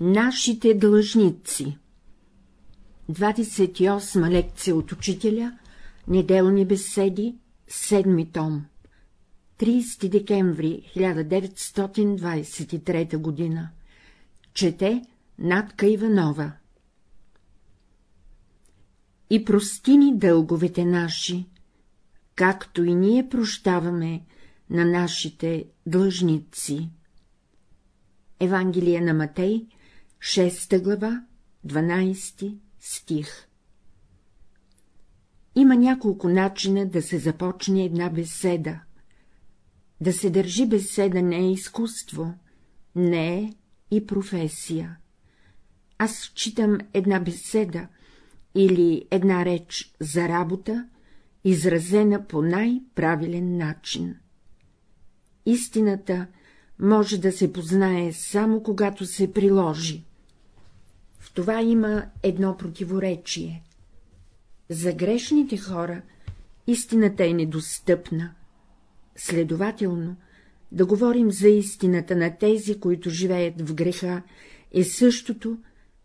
Нашите длъжници. 28 лекция от учителя, неделни беседи, седми том. 30 декември 1923 година. Чете Натка Иванова. И прости ни дълговете наши, както и ние прощаваме на нашите длъжници. Евангелие на Матей, 6 глава, 12 стих Има няколко начина да се започне една беседа. Да се държи беседа не е изкуство, не е и професия. Аз считам една беседа или една реч за работа, изразена по най-правилен начин. Истината може да се познае само когато се приложи. Това има едно противоречие. За грешните хора истината е недостъпна. Следователно, да говорим за истината на тези, които живеят в греха, е същото,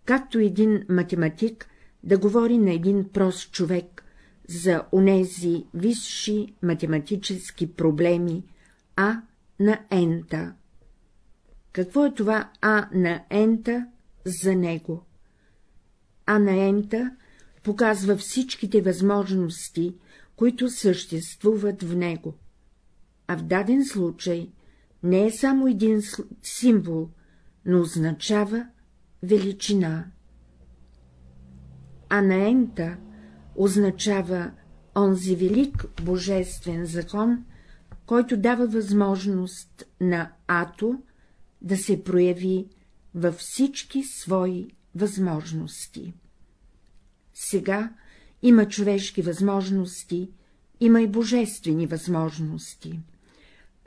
както един математик да говори на един прост човек за онези висши математически проблеми А на ента. Какво е това А на ента за него? А на ента показва всичките възможности, които съществуват в него. А в даден случай не е само един символ, но означава величина. А на ента означава онзи велик божествен закон, който дава възможност на Ато да се прояви във всички свои възможности. Сега има човешки възможности, има и божествени възможности.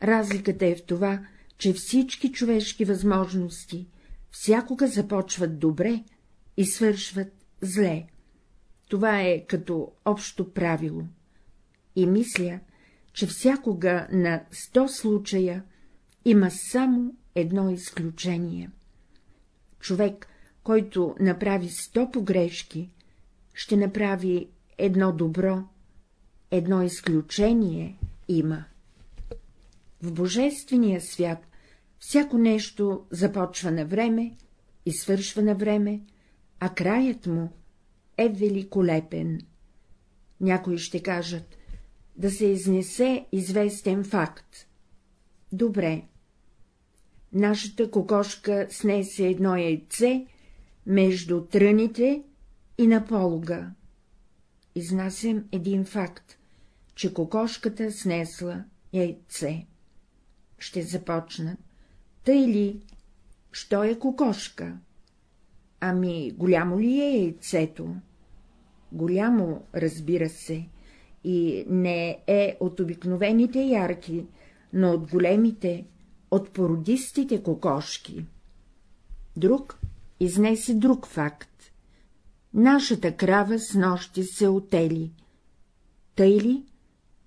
Разликата е в това, че всички човешки възможности всякога започват добре и свършват зле. Това е като общо правило. И мисля, че всякога на сто случая има само едно изключение. Човек, който направи сто погрешки, ще направи едно добро, едно изключение има. В Божествения свят всяко нещо започва на време и свършва на време, а краят му е великолепен. Някои ще кажат да се изнесе известен факт. Добре. Нашата кокошка снесе едно яйце между тръните и на полуга. Изнасям един факт, че кокошката снесла яйце. Ще започна. Тъй ли, що е кокошка? Ами, голямо ли е яйцето? Голямо, разбира се, и не е от обикновените ярки, но от големите, от породистите кокошки. Друг изнесе друг факт. Нашата крава с нощи се отели. Тъй ли?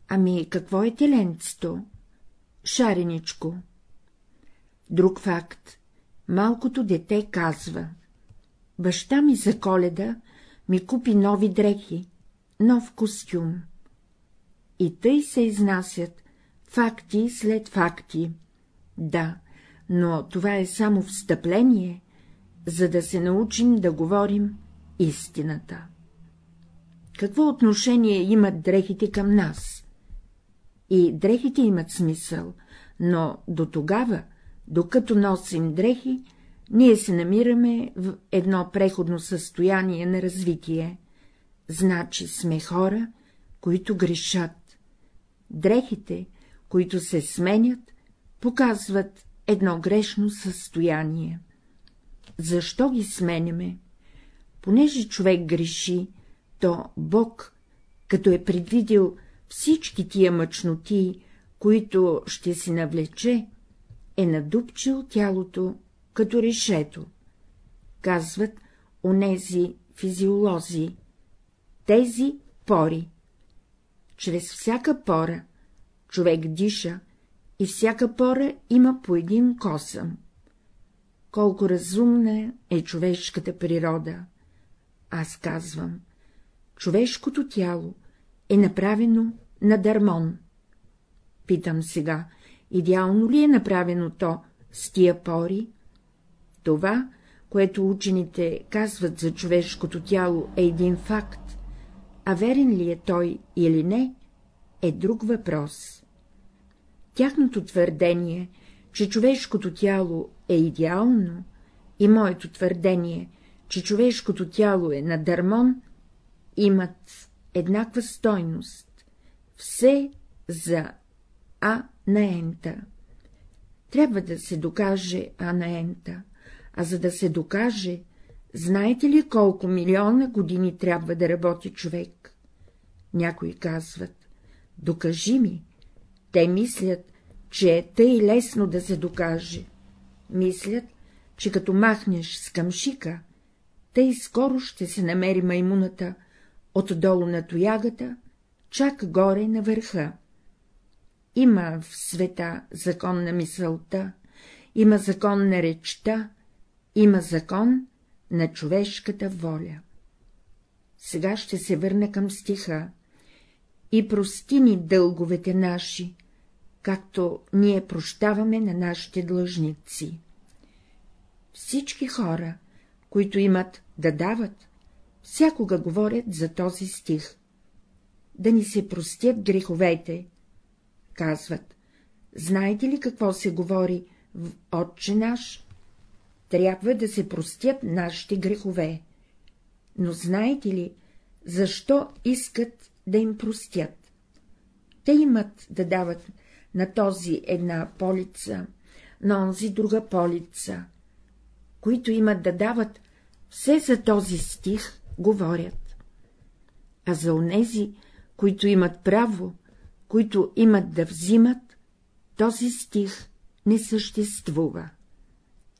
Ами какво е теленцето? Шареничко. Друг факт. Малкото дете казва. Баща ми за коледа ми купи нови дрехи, нов костюм. И тъй се изнасят факти след факти. Да, но това е само встъпление, за да се научим да говорим истината. Какво отношение имат дрехите към нас? И дрехите имат смисъл, но до тогава, докато носим дрехи, ние се намираме в едно преходно състояние на развитие, значи сме хора, които грешат. Дрехите, които се сменят, показват едно грешно състояние. Защо ги сменяме? Понеже човек греши, то Бог, като е предвидил всички тия мъчноти, които ще си навлече, е надупчил тялото като решето. Казват онези физиолози, тези пори. Чрез всяка пора човек диша и всяка пора има по един косъм. Колко разумна е човешката природа. Аз казвам, човешкото тяло е направено на дърмон. Питам сега, идеално ли е направено то с тия пори? Това, което учените казват за човешкото тяло, е един факт, а верен ли е той или не, е друг въпрос. Тяхното твърдение, че човешкото тяло е идеално, и моето твърдение, че човешкото тяло е на дърмон, имат еднаква стойност. Все за А на ента. Трябва да се докаже А на ента, а за да се докаже, знаете ли колко милиона години трябва да работи човек? Някои казват, докажи ми. Те мислят, че е тъй лесно да се докаже. Мислят, че като махнеш с камшика, тъй скоро ще се намери маймуната отдолу на тоягата, чак горе на върха. Има в света закон на мисълта, има закон на речта, има закон на човешката воля. Сега ще се върна към стиха. И прости ни дълговете наши, както ние прощаваме на нашите длъжници. Всички хора, които имат да дават, всякога говорят за този стих. Да ни се простят греховете, казват. Знаете ли какво се говори в Отче наш? Трябва да се простят нашите грехове. Но знаете ли, защо искат да им простят? Те имат да дават на този една полица, на онзи друга полица, които имат да дават, все за този стих говорят. А за онези, които имат право, които имат да взимат, този стих не съществува.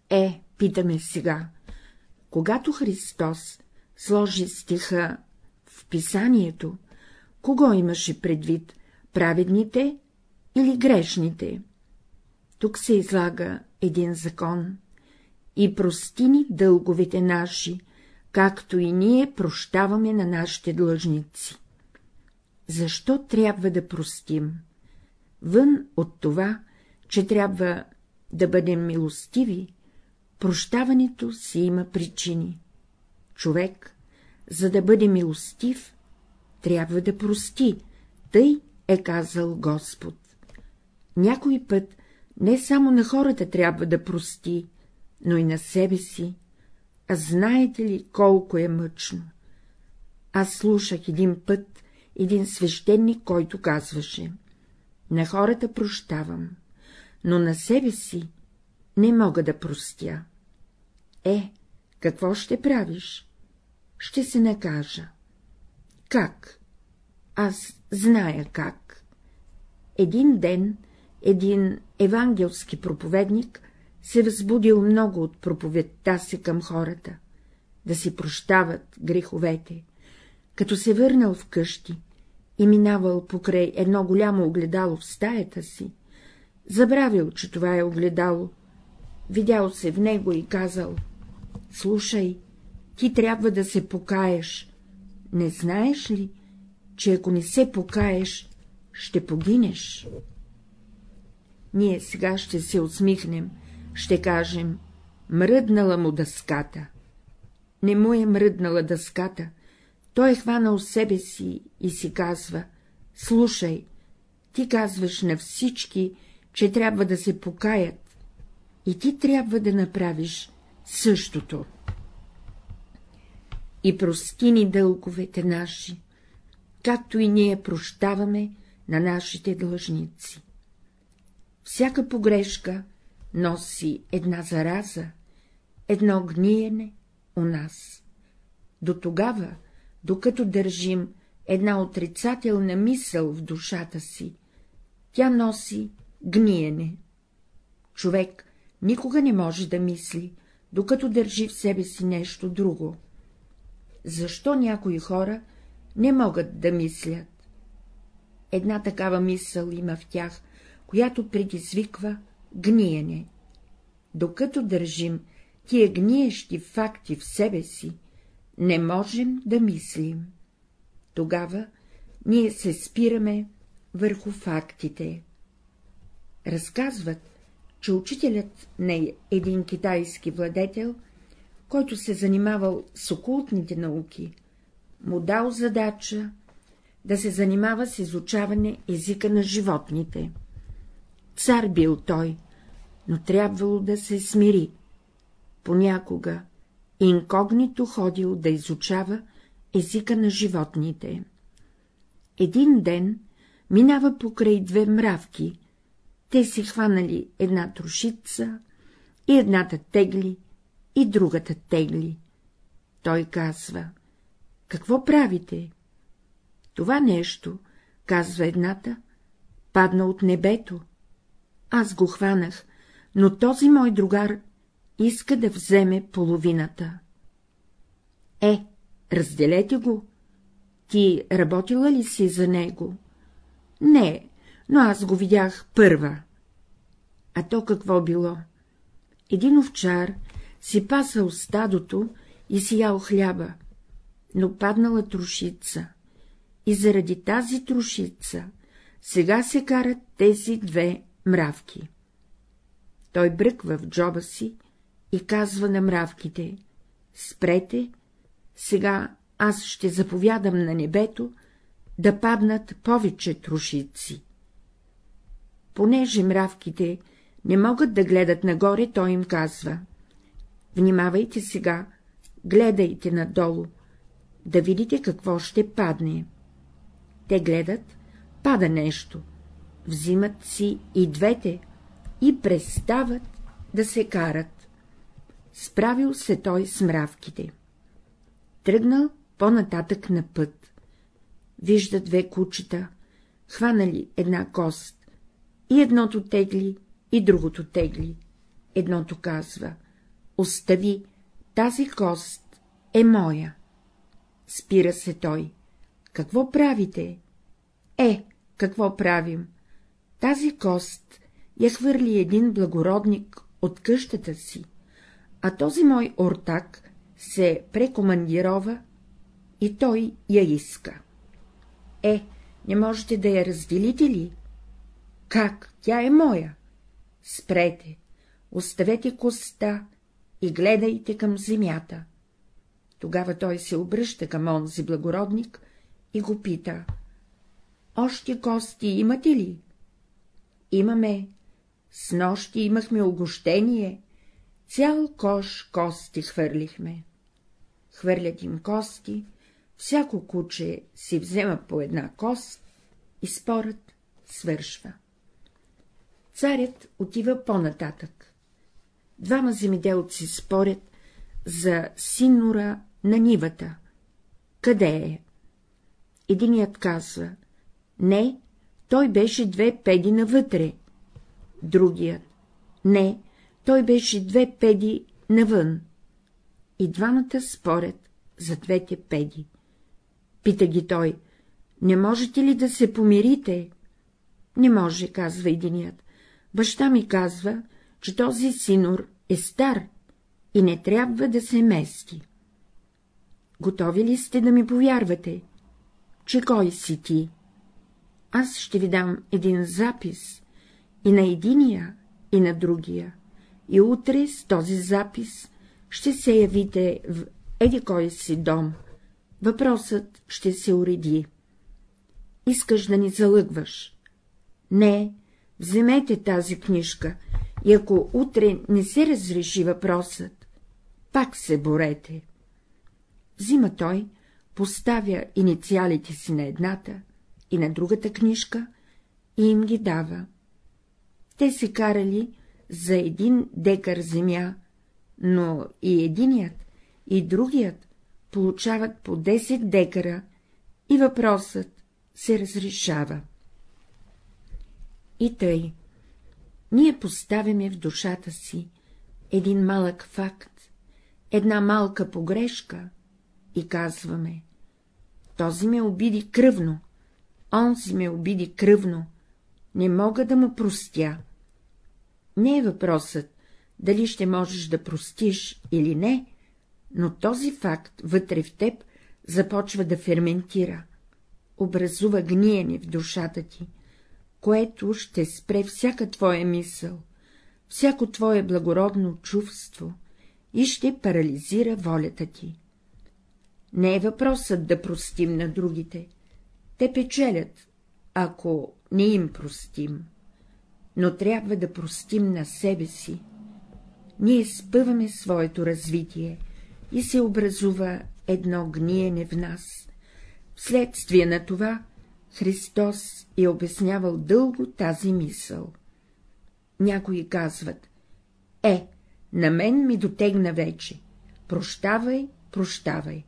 Е, питаме сега, когато Христос сложи стиха в писанието, кого имаше предвид, праведните или грешните? Тук се излага един закон. И прости ни дълговете наши, както и ние прощаваме на нашите длъжници. Защо трябва да простим? Вън от това, че трябва да бъдем милостиви, прощаването си има причини. Човек, за да бъде милостив, трябва да прости, тъй е казал Господ. Някой път не само на хората трябва да прости, но и на себе си. А знаете ли колко е мъчно? Аз слушах един път един свещеник, който казваше — на хората прощавам, но на себе си не мога да простя. Е, какво ще правиш? Ще се накажа. Как? Аз зная как. Един ден един евангелски проповедник се възбудил много от проповедта си към хората, да си прощават греховете. Като се върнал в къщи и минавал покрай едно голямо огледало в стаята си, забравил, че това е огледало, видял се в него и казал — слушай, ти трябва да се покаеш. Не знаеш ли, че ако не се покаеш, ще погинеш? Ние сега ще се усмихнем, ще кажем — мръднала му дъската. Не му е мръднала дъската, той е хванал себе си и си казва — слушай, ти казваш на всички, че трябва да се покаят, и ти трябва да направиш същото. И прости ни дълговете наши, както и ние прощаваме на нашите длъжници. Всяка погрешка носи една зараза, едно гниене у нас. До тогава, докато държим една отрицателна мисъл в душата си, тя носи гниене. Човек никога не може да мисли, докато държи в себе си нещо друго. Защо някои хора не могат да мислят? Една такава мисъл има в тях, която предизвиква гниене. Докато държим тия гниещи факти в себе си, не можем да мислим. Тогава ние се спираме върху фактите. Разказват, че учителят на един китайски владетел, който се занимавал с окултните науки, му дал задача да се занимава с изучаване езика на животните. Цар бил той, но трябвало да се смири. Понякога инкогнито ходил да изучава езика на животните. Един ден минава покрай две мравки, те си хванали една трошица, и едната тегли, и другата тегли. Той казва — какво правите? Това нещо, казва едната, падна от небето. Аз го хванах, но този мой другар иска да вземе половината. Е, разделете го. Ти работила ли си за него? Не, но аз го видях първа. А то какво било? Един овчар си пасал стадото и си ял хляба, но паднала трошица. И заради тази трошица сега се карат тези две мравки. Той бръква в джоба си и казва на мравките — спрете, сега аз ще заповядам на небето да паднат повече трошици. Понеже мравките не могат да гледат нагоре, той им казва — внимавайте сега, гледайте надолу, да видите какво ще падне. Те гледат, пада нещо, взимат си и двете и престават да се карат. Справил се той с мравките. Тръгнал по-нататък на път. Вижда две кучета, хванали една кост, и едното тегли, и другото тегли. Едното казва — остави, тази кост е моя. Спира се той. Какво правите? Е, какво правим? Тази кост я хвърли един благородник от къщата си, а този мой ортак се прекомандирова и той я иска. Е, не можете да я разделите ли? Как? Тя е моя. Спрете, оставете коста и гледайте към земята. Тогава той се обръща към онзи благородник и го пита. Още кости имате ли? Имаме. С нощи имахме огощение. Цял кош кости хвърлихме. Хвърлят им кости, всяко куче си взема по една кост и спорът свършва. Царят отива по-нататък. Двама земеделци спорят за синора на нивата. Къде е? Единият казва — не, той беше две педи навътре. Другият — не, той беше две педи навън. И двамата спорят за двете педи. Пита ги той — не можете ли да се помирите? Не може, казва единият. Баща ми казва, че този синор е стар и не трябва да се мести. Готови ли сте да ми повярвате? Че кой си ти? Аз ще ви дам един запис и на единия, и на другия, и утре с този запис ще се явите в еди кой си дом. Въпросът ще се уреди. Искаш да ни залъгваш? Не, вземете тази книжка и ако утре не се разреши въпросът, пак се борете. Взима той, поставя инициалите си на едната и на другата книжка и им ги дава. Те се карали за един декар земя, но и единият, и другият получават по 10 декара и въпросът се разрешава. И тъй, ние поставяме в душата си един малък факт, една малка погрешка и казваме — този ме обиди кръвно, онзи ме обиди кръвно, не мога да му простя. Не е въпросът дали ще можеш да простиш или не, но този факт вътре в теб започва да ферментира, образува гниене в душата ти, което ще спре всяка твоя мисъл, всяко твое благородно чувство и ще парализира волята ти. Не е въпросът да простим на другите, те печелят, ако не им простим, но трябва да простим на себе си. Ние спъваме своето развитие и се образува едно гниене в нас. Вследствие на това Христос е обяснявал дълго тази мисъл. Някои казват, е, на мен ми дотегна вече, прощавай, прощавай.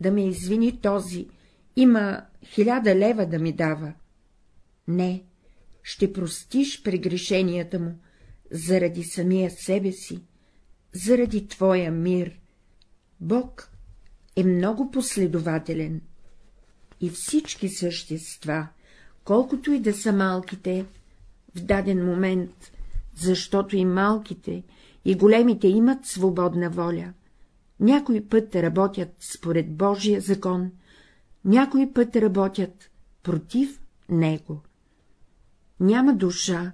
Да ме извини този, има хиляда лева да ми дава. Не, ще простиш прегрешенията му, заради самия себе си, заради твоя мир. Бог е много последователен и всички същества, колкото и да са малките, в даден момент, защото и малките, и големите имат свободна воля, някой път работят според Божия закон, някой път работят против него. Няма душа,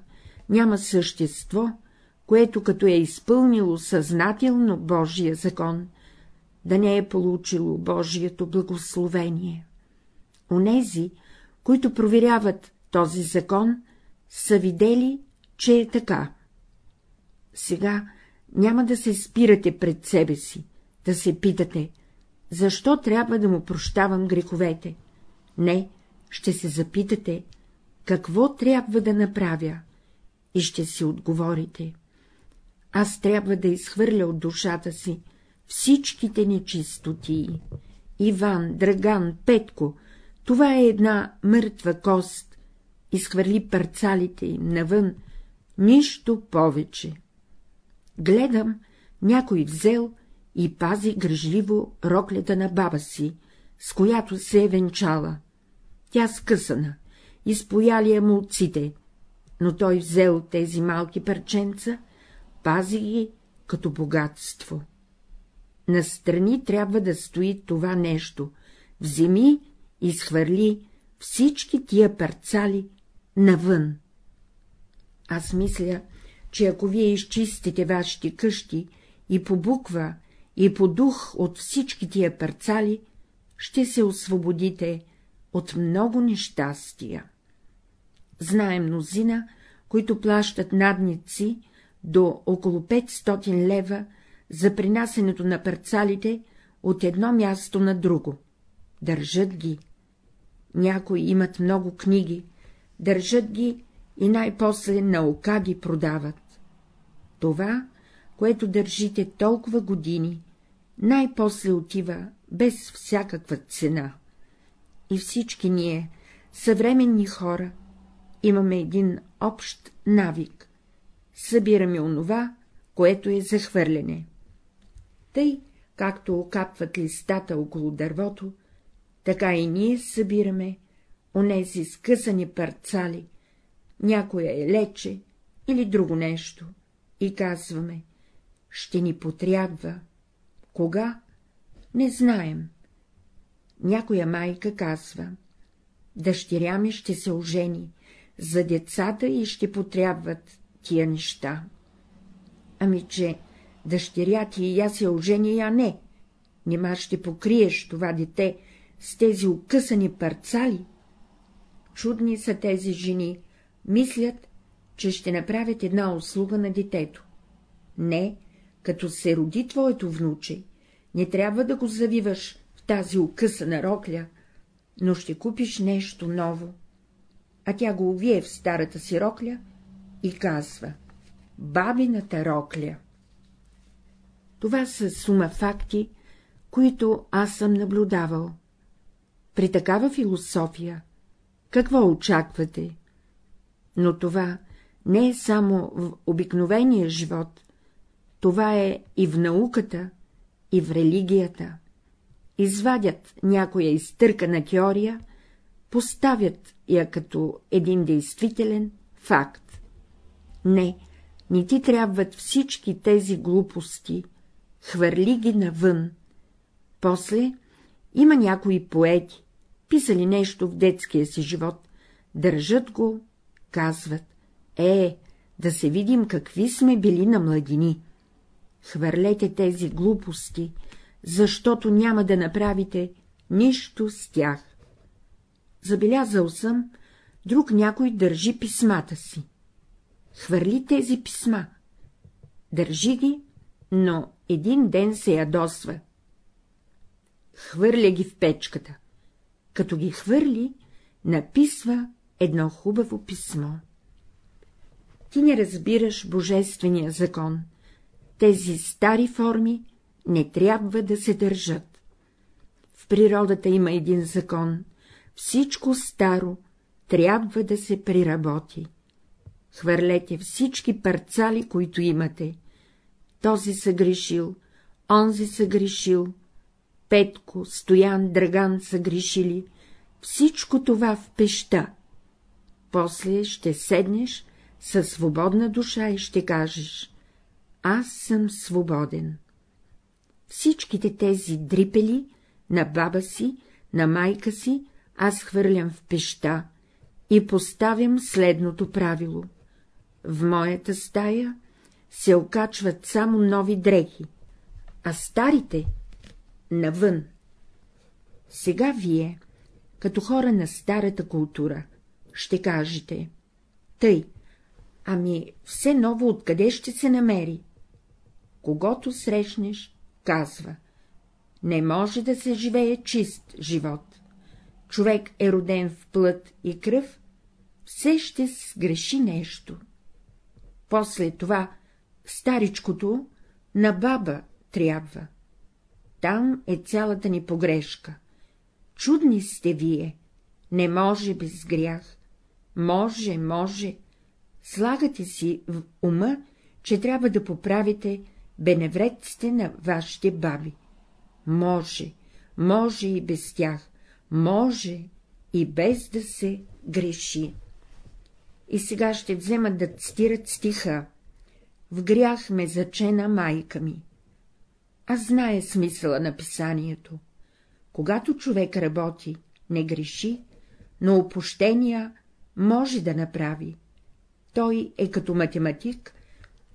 няма същество, което като е изпълнило съзнателно Божия закон, да не е получило Божието благословение. Онези, които проверяват този закон, са видели, че е така. Сега няма да се спирате пред себе си, да се питате, защо трябва да му прощавам греховете? Не, ще се запитате, какво трябва да направя? И ще си отговорите. Аз трябва да изхвърля от душата си всичките нечистотии. Иван, Драган, Петко, това е една мъртва кост, изхвърли парцалите им навън, нищо повече. Гледам, някой взел и пази грижливо роклята на баба си, с която се е венчала. Тя скъсана, изпояли я молците, но той взел тези малки парченца, пази ги като богатство. Настрани трябва да стои това нещо, вземи и схвърли всички тия парцали навън. Аз мисля, че ако вие изчистите вашите къщи и по буква, и по дух от всички тия парцали, ще се освободите от много нещастия. Знаем мнозина, които плащат надници до около 500 лева за принасенето на парцалите от едно място на друго. Държат ги. Някои имат много книги, държат ги и най-после на ока ги продават. Това, което държите толкова години, най-после отива без всякаква цена. И всички ние, съвременни хора, имаме един общ навик — събираме онова, което е захвърляне. Тъй, както окапват листата около дървото, така и ние събираме онези скъсани парцали, някоя е лече или друго нещо, и казваме — ще ни потрябва. Кога? Не знаем. Някоя майка казва — дъщеря ми ще се ожени, за децата и ще потрябват тия неща. Ами че дъщеря ти и я се ожени, я не. Нима ще покриеш това дете с тези укъсани парцали? Чудни са тези жени, мислят, че ще направят една услуга на детето. Не, като се роди твоето внуче, не трябва да го завиваш в тази укъсана рокля, но ще купиш нещо ново. А тя го увие в старата си рокля и казва — бабината рокля. Това са сума факти, които аз съм наблюдавал. При такава философия, какво очаквате? Но това не е само в обикновения живот, това е и в науката, и в религията. Извадят някоя изтъркана теория, поставят я като един действителен факт. Не, ни ти трябват всички тези глупости, хвърли ги навън. После има някои поети, писали нещо в детския си живот, държат го, казват, е, да се видим какви сме били на младини. Хвърлете тези глупости, защото няма да направите нищо с тях. Забелязал съм, друг някой държи писмата си. Хвърли тези писма. Държи ги, но един ден се ядосва. Хвърля ги в печката. Като ги хвърли, написва едно хубаво писмо. Ти не разбираш божествения закон. Тези стари форми не трябва да се държат. В природата има един закон. Всичко старо трябва да се приработи. Хвърлете всички парцали, които имате. Този са грешил, онзи са грешил, Петко, Стоян, Драган са грешили, всичко това в пеща. После ще седнеш със свободна душа и ще кажеш — аз съм свободен. Всичките тези дрипели на баба си, на майка си, аз хвърлям в пеща и поставям следното правило. В моята стая се окачват само нови дрехи, а старите — навън. Сега вие, като хора на старата култура, ще кажете — тъй, ами все ново откъде ще се намери? Когато срещнеш, казва — не може да се живее чист живот. Човек е роден в плът и кръв, все ще сгреши нещо. После това старичкото на баба трябва. Там е цялата ни погрешка. Чудни сте вие, не може без грях. Може, може. Слагате си в ума, че трябва да поправите беневредците на вашите баби. Може, може и без тях, може и без да се греши. И сега ще вземат да цитират стиха. В грях ме зачена майка ми. Аз знае смисъла на писанието. Когато човек работи, не греши, но опущения може да направи. Той е като математик,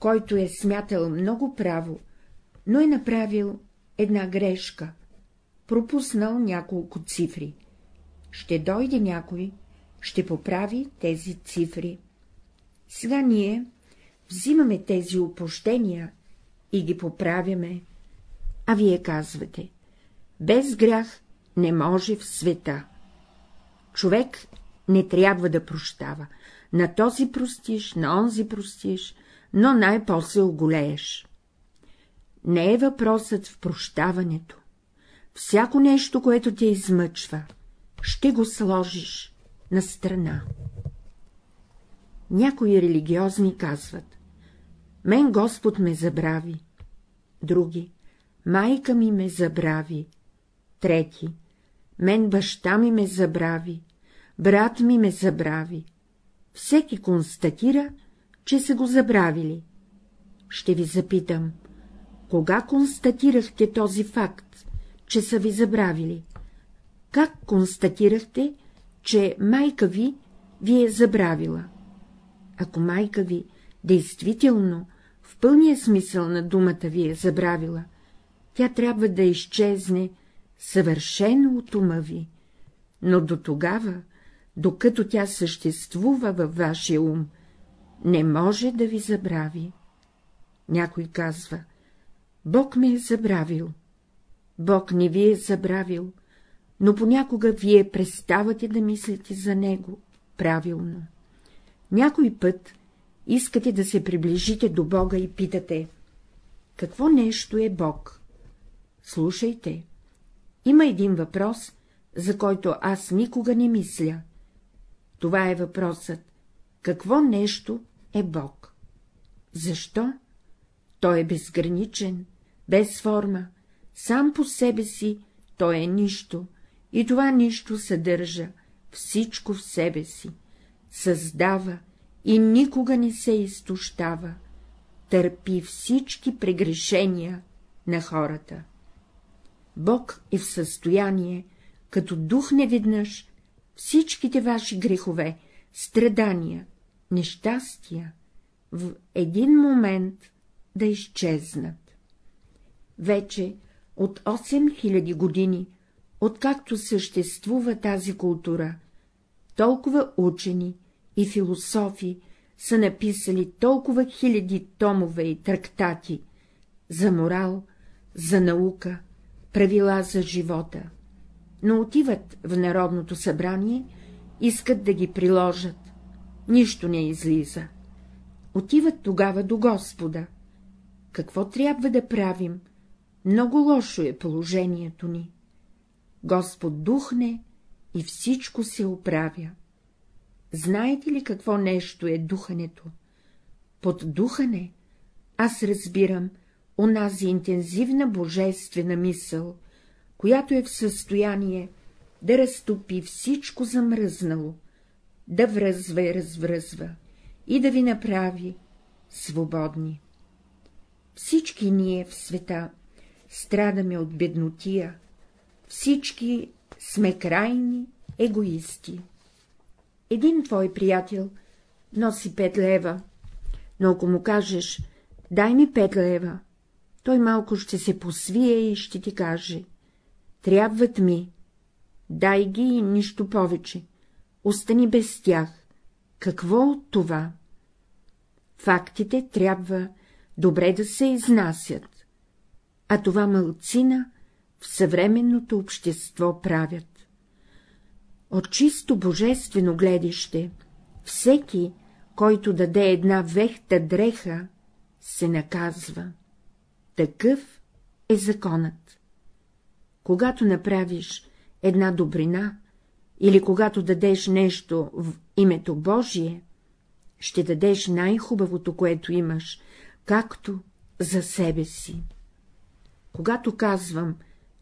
който е смятал много право, но е направил една грешка, пропуснал няколко цифри. Ще дойде някой, ще поправи тези цифри. Сега ние взимаме тези опощения и ги поправяме, а вие казвате, без грях не може в света. Човек не трябва да прощава, на този простиш, на онзи простиш, но най-после оголееш. Не е въпросът в прощаването. Всяко нещо, което те измъчва, ще го сложиш на страна. Някои религиозни казват — мен Господ ме забрави, други — майка ми ме забрави, трети — мен баща ми ме забрави, брат ми ме забрави. Всеки констатира, че са го забравили. Ще ви запитам, кога констатирахте този факт, че са ви забравили? Как констатирахте, че майка ви ви е забравила? Ако майка ви действително, в пълния смисъл на думата ви е забравила, тя трябва да изчезне съвършено от ума ви, но до тогава, докато тя съществува във вашия ум, не може да ви забрави. Някой казва, Бог ме е забравил. Бог не ви е забравил, но понякога вие преставате да мислите за него правилно. Някой път искате да се приближите до Бога и питате, какво нещо е Бог? Слушайте, има един въпрос, за който аз никога не мисля. Това е въпросът, какво нещо е Бог? Защо? Той е безграничен, без форма, сам по себе си той е нищо, и това нищо съдържа всичко в себе си, създава и никога не се изтощава, търпи всички прегрешения на хората. Бог е в състояние, като дух неведнъж, всичките ваши грехове, страдания, нещастия, в един момент да изчезнат. Вече от 8000 години, откакто съществува тази култура, толкова учени и философи са написали толкова хиляди томове и трактати за морал, за наука, правила за живота, но отиват в Народното събрание, искат да ги приложат, нищо не излиза. Отиват тогава до Господа. Какво трябва да правим? Много лошо е положението ни. Господ духне и всичко се оправя. Знаете ли какво нещо е духането? Под духане аз разбирам онази интензивна божествена мисъл, която е в състояние да разтопи всичко замръзнало, да връзва и развръзва и да ви направи свободни. Всички ние в света страдаме от беднотия, всички сме крайни егоисти. Един твой приятел носи пет лева, но ако му кажеш, дай ми пет лева, той малко ще се посвие и ще ти каже, трябват ми, дай ги и нищо повече, остани без тях. Какво от това? Фактите трябва добре да се изнасят, а това мълцина в съвременното общество правят. От чисто божествено гледище, всеки, който даде една вехта дреха, се наказва. Такъв е законът. Когато направиш една добрина или когато дадеш нещо в името Божие, ще дадеш най-хубавото, което имаш, както за себе си. Когато казвам,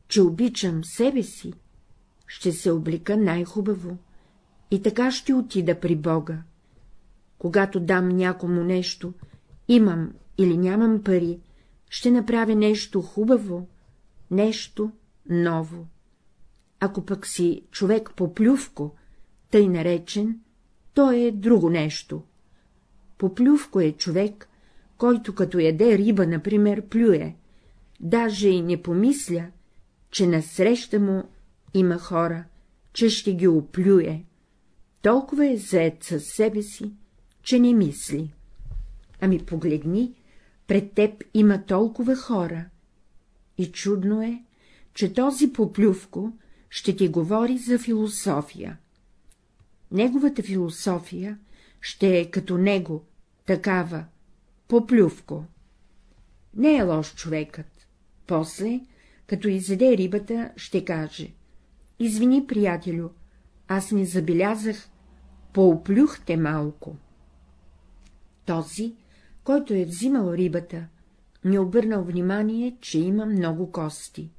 че обичам себе си, ще се облика най-хубаво и така ще отида при Бога. Когато дам някому нещо, имам или нямам пари, ще направя нещо хубаво, нещо ново. Ако пък си човек поплювко, тъй наречен, то е друго нещо. Поплювко е човек, който като яде риба, например, плюе, даже и не помисля, че насреща му има хора, че ще ги оплюе. Толкова е заед със себе си, че не мисли. Ами погледни, пред теб има толкова хора. И чудно е, че този поплювко ще ти говори за философия. Неговата философия ще е като него, такава, поплювко. Не е лош човекът. После, като изеде рибата, ще каже — извини, приятелю, аз не забелязах, пооплюхте малко. Този, който е взимал рибата, не обърнал внимание, че има много кости.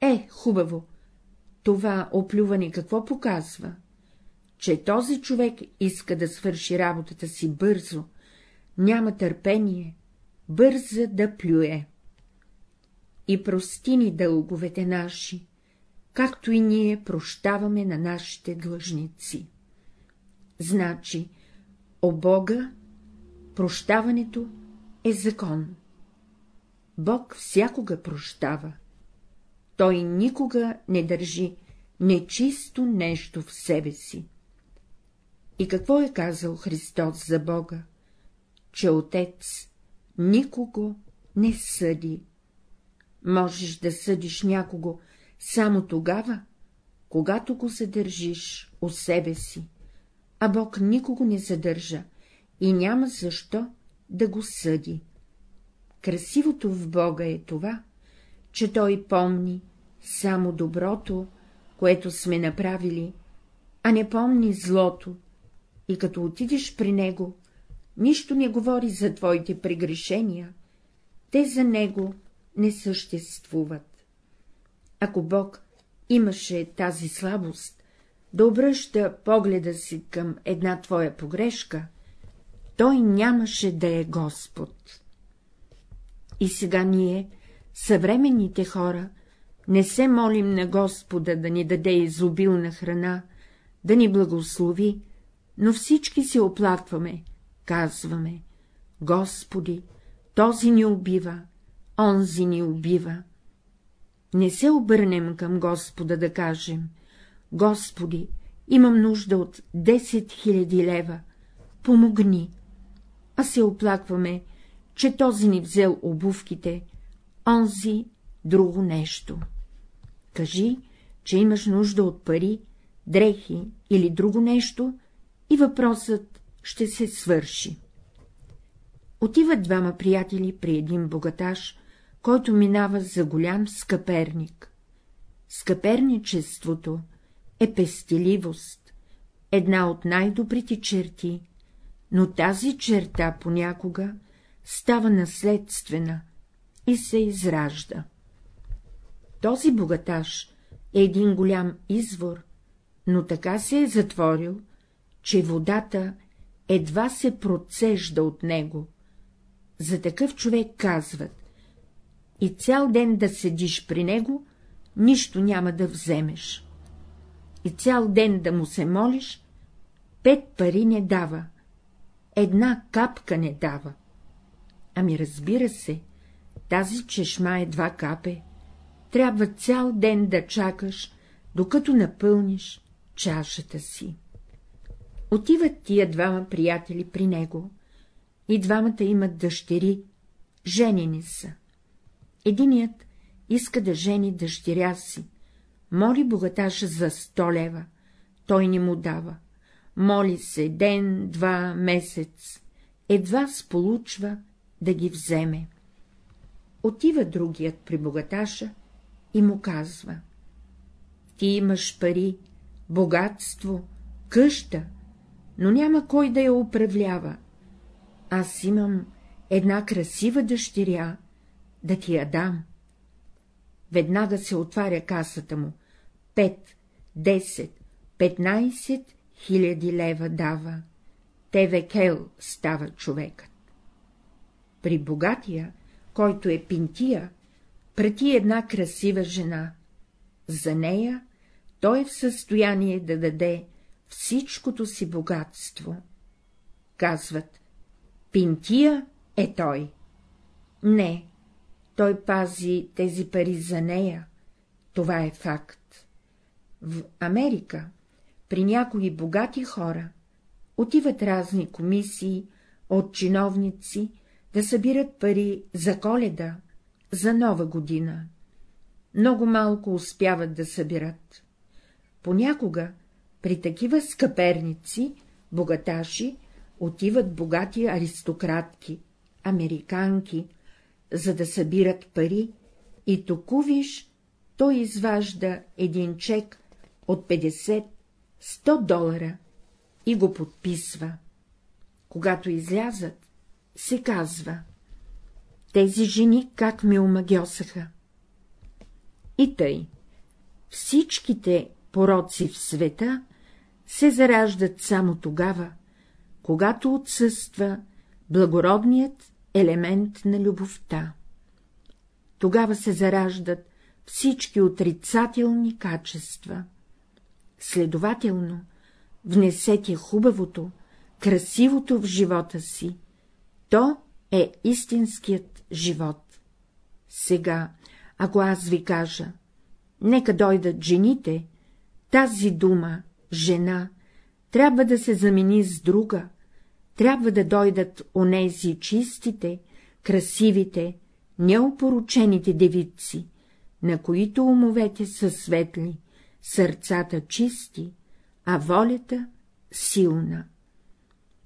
Е, хубаво, това оплюване какво показва? Че този човек иска да свърши работата си бързо, няма търпение, бърза да плюе. И прости ни дълговете наши, както и ние прощаваме на нашите длъжници. Значи, о Бога, прощаването е закон. Бог всякога прощава. Той никога не държи нечисто нещо в себе си. И какво е казал Христос за Бога? Че Отец никого не съди. Можеш да съдиш някого само тогава, когато го задържиш у себе си, а Бог никого не задържа и няма защо да го съди. Красивото в Бога е това, че Той помни само доброто, което сме направили, а не помни злото, и като отидеш при Него, нищо не говори за твоите прегрешения, те за Него не съществуват. Ако Бог имаше тази слабост, да обръща погледа си към една твоя погрешка, той нямаше да е Господ. И сега ние, съвременните хора, не се молим на Господа да ни даде изобилна храна, да ни благослови, но всички се оплакваме, казваме — Господи, този ни убива, онзи ни убива. Не се обърнем към Господа да кажем — Господи, имам нужда от 10 000 лева, помогни, а се оплакваме, че този ни взел обувките, онзи друго нещо. Кажи, че имаш нужда от пари, дрехи или друго нещо, и въпросът ще се свърши. Отиват двама приятели при един богаташ, който минава за голям скъперник. Скъперничеството е пестеливост, една от най-добрите черти, но тази черта понякога става наследствена и се изражда. Този богаташ е един голям извор, но така се е затворил, че водата едва се процежда от него. За такъв човек казват — и цял ден да седиш при него, нищо няма да вземеш. И цял ден да му се молиш, пет пари не дава, една капка не дава. Ами разбира се, тази чешма едва капе, трябва цял ден да чакаш, докато напълниш чашата си. Отиват тия двама приятели при него, и двамата имат дъщери, женени са. Единият иска да жени дъщеря си, моли богаташа за сто лева, той не му дава, моли се ден, два, месец, едва сполучва да ги вземе. Отива другият при богаташа и му казва — ти имаш пари, богатство, къща, но няма кой да я управлява. Аз имам една красива дъщеря, да ти я дам. Веднага се отваря касата му. Пет, десет, петнайсет хиляди лева дава. Тевекел става човекът. При богатия, който е пинтия, прати една красива жена. За нея той е в състояние да даде всичкото си богатство. Казват, пинтия е той. Не, той пази тези пари за нея, това е факт. В Америка, при някои богати хора, отиват разни комисии от чиновници да събират пари за коледа, за нова година. Много малко успяват да събират. Понякога при такива скъперници, богаташи, отиват богати аристократки, американки, за да събират пари, и току виж, той изважда един чек от 50-100 долара и го подписва. Когато излязат, се казва — тези жени как ме омагьосаха. И тъй, всичките пороци в света се зараждат само тогава, когато отсъства благородният елемент на любовта. Тогава се зараждат всички отрицателни качества. Следователно, внесете хубавото, красивото в живота си, то е истинският живот. Сега, ако аз ви кажа, нека дойдат жените, тази дума жена трябва да се замени с друга, трябва да дойдат онези чистите, красивите, неопоручените девици, на които умовете са светли, сърцата чисти, а волята силна.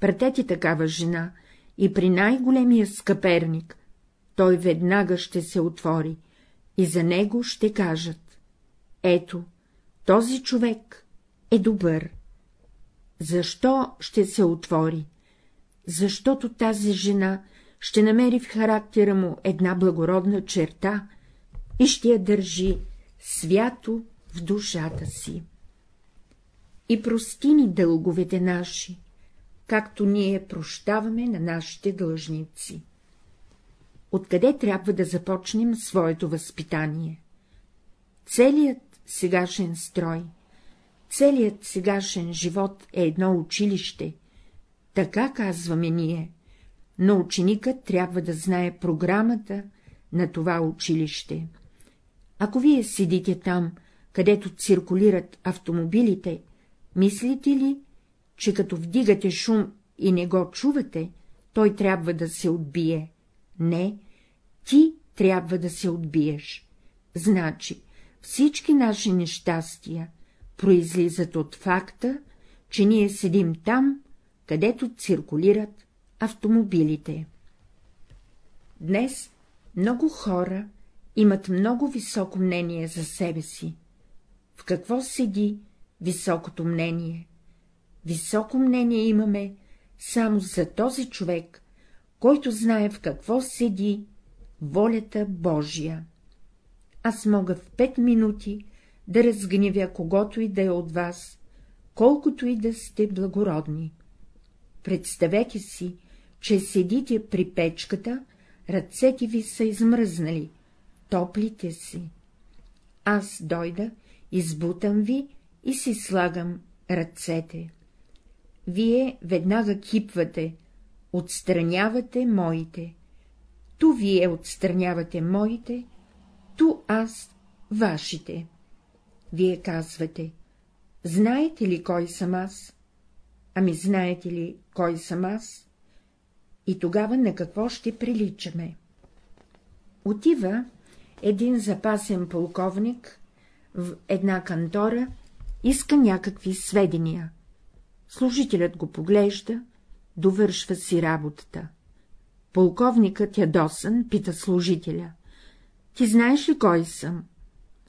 Пратете такава жена и при най-големия скъперник, той веднага ще се отвори и за него ще кажат — ето, този човек е добър. Защо ще се отвори? Защото тази жена ще намери в характера му една благородна черта и ще я държи свято в душата си. И прости ни дълговете наши, както ние прощаваме на нашите длъжници. Откъде трябва да започнем своето възпитание. Целият сегашен строй, целият сегашен живот е едно училище, така казваме ние, но ученикът трябва да знае програмата на това училище. Ако вие седите там, където циркулират автомобилите, мислите ли, че като вдигате шум и не го чувате, той трябва да се отбие? Не, ти трябва да се отбиеш. Значи, всички наши нещастия произлизат от факта, че ние седим там, където циркулират автомобилите. Днес много хора имат много високо мнение за себе си. В какво седи високото мнение? Високо мнение имаме само за този човек, който знае в какво седи волята Божия. Аз мога в пет минути да разгневя когото и да е от вас, колкото и да сте благородни. Представете си, че седите при печката, ръцете ви са измръзнали, топлите си. Аз дойда, избутам ви и си слагам ръцете. Вие веднага кипвате, отстранявате моите. Ту вие отстранявате моите, ту аз вашите. Вие казвате, знаете ли кой съм аз? Ами знаете ли кой съм аз? И тогава на какво ще приличаме? Отива един запасен полковник в една кантора, иска някакви сведения. Служителят го поглежда, довършва си работата. Полковникът ядосан пита служителя. — Ти знаеш ли кой съм?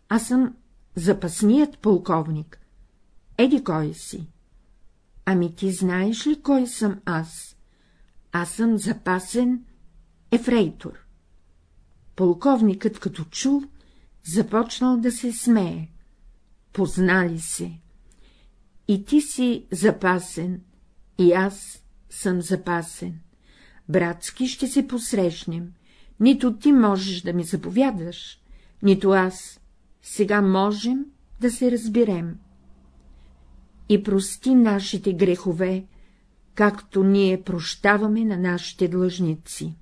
Аз съм запасният полковник. Еди кой си? Ами ти знаеш ли кой съм аз? Аз съм запасен ефрейтор. Полковникът, като чул, започнал да се смее. Познали се. И ти си запасен, и аз съм запасен. Братски ще се посрещнем. Нито ти можеш да ми заповядаш, нито аз. Сега можем да се разберем. И прости нашите грехове, както ние прощаваме на нашите длъжници.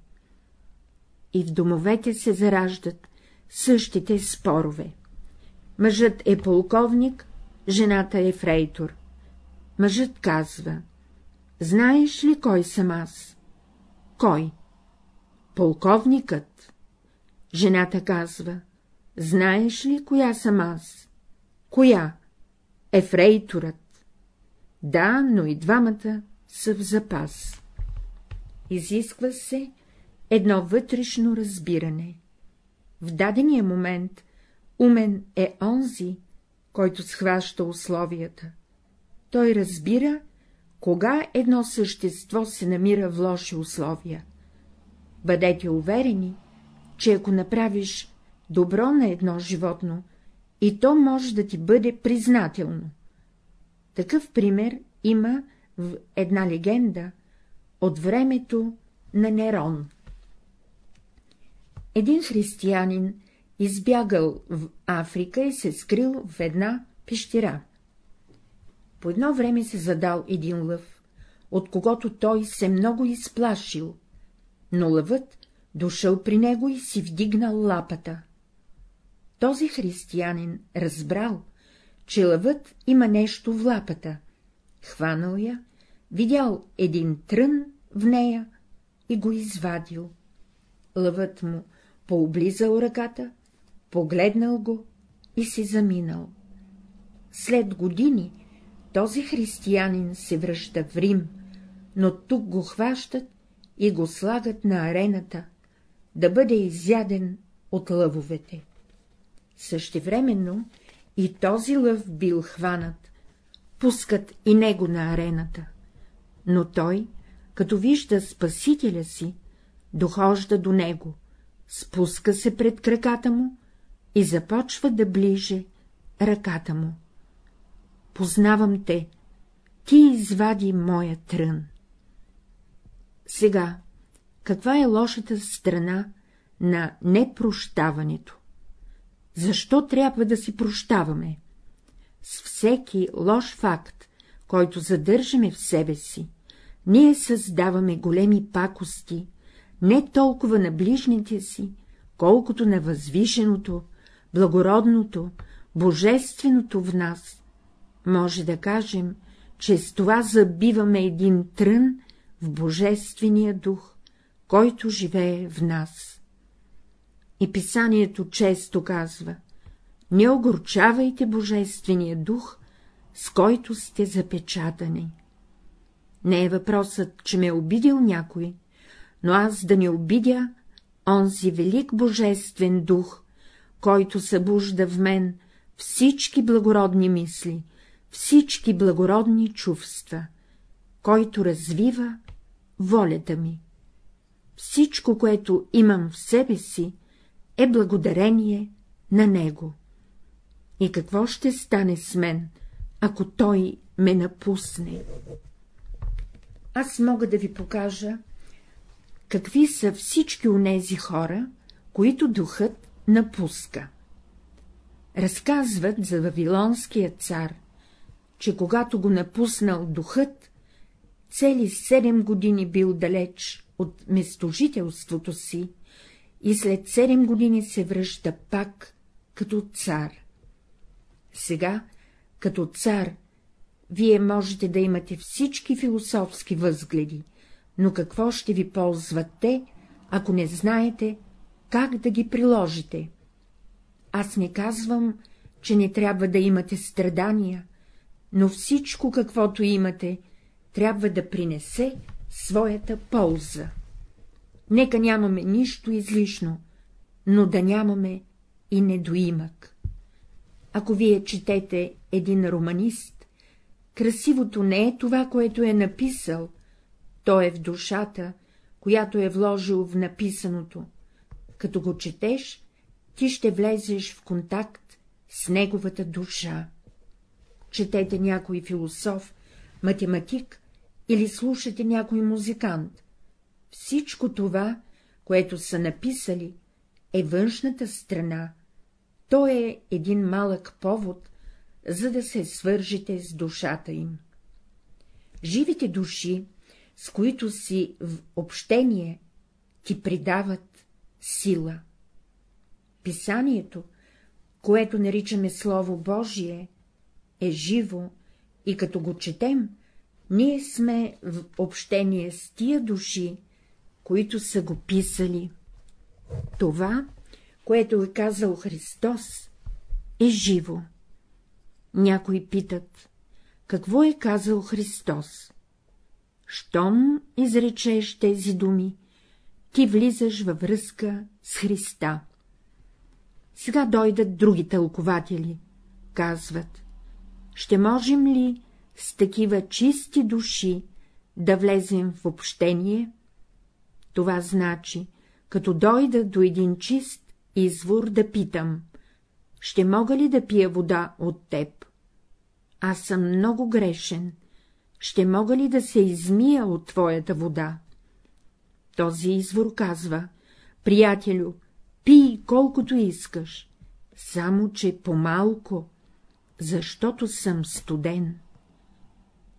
И в домовете се зараждат същите спорове. Мъжът е полковник, жената е фрейтор. Мъжът казва — знаеш ли кой съм аз? Кой? Полковникът. Жената казва — знаеш ли коя съм аз? Коя? Ефрейторът. Да, но и двамата са в запас. Изисква се едно вътрешно разбиране. В дадения момент умен е онзи, който схваща условията. Той разбира, кога едно същество се намира в лоши условия. Бъдете уверени, че ако направиш добро на едно животно, и то може да ти бъде признателно. Такъв пример има в една легенда от времето на Нерон. Един християнин избягал в Африка и се скрил в една пещера. По едно време се задал един лъв, от когото той се много изплашил, но лъвът дошъл при него и си вдигнал лапата. Този християнин разбрал, че лъвът има нещо в лапата, хванал я, видял един трън в нея и го извадил. Лъвът му пооблизал ръката, погледнал го и си заминал. След години този християнин се връща в Рим, но тук го хващат и го слагат на арената, да бъде изяден от лъвовете. Същевременно и този лъв бил хванат, пускат и него на арената, но той, като вижда спасителя си, дохожда до него, спуска се пред краката му и започва да ближе ръката му. Познавам те, ти извади моя трън. Сега, каква е лошата страна на непрощаването. Защо трябва да си прощаваме? С всеки лош факт, който задържаме в себе си, ние създаваме големи пакости, не толкова на ближните си, колкото на възвишеното, благородното, божественото в нас. Може да кажем, че с това забиваме един трън в Божествения дух, който живее в нас. И писанието често казва — не огорчавайте Божествения дух, с който сте запечатани. Не е въпросът, че ме е обидил някой, но аз да не обидя онзи велик божествен дух, който събужда в мен всички благородни мисли, всички благородни чувства, който развива волята ми. Всичко, което имам в себе си, е благодарение на него. И какво ще стане с мен, ако той ме напусне? Аз мога да ви покажа, какви са всички онези хора, които духът напуска. Разказват за Вавилонския цар, че когато го напуснал духът, цели седем години бил далеч от местожителството си и след седем години се връща пак като цар. Сега, като цар, вие можете да имате всички философски възгледи, но какво ще ви ползват те, ако не знаете как да ги приложите? Аз не казвам, че не трябва да имате страдания, но всичко, каквото имате, трябва да принесе своята полза. Нека нямаме нищо излишно, но да нямаме и недоимък. Ако вие четете един романист, красивото не е това, което е написал, то е в душата, която е вложил в написаното. Като го четеш, ти ще влезеш в контакт с неговата душа. Четете някой философ, математик или слушате някой музикант. Всичко това, което са написали, е външната страна, то е един малък повод, за да се свържете с душата им. Живите души, с които си в общение, ти придават сила. Писанието, което наричаме Слово Божие, е живо и като го четем, ние сме в общение с тия души, които са го писали. Това, което е казал Христос, е живо. Някои питат, какво е казал Христос? Щом изречеш тези думи, ти влизаш във връзка с Христа. Сега дойдат други тълкователи, казват, ще можем ли с такива чисти души да влезем в общение? Това значи, като дойда до един чист извор да питам, ще мога ли да пия вода от теб? Аз съм много грешен, ще мога ли да се измия от твоята вода? Този извор казва, приятелю, пий колкото искаш, само че по-малко, защото съм студен.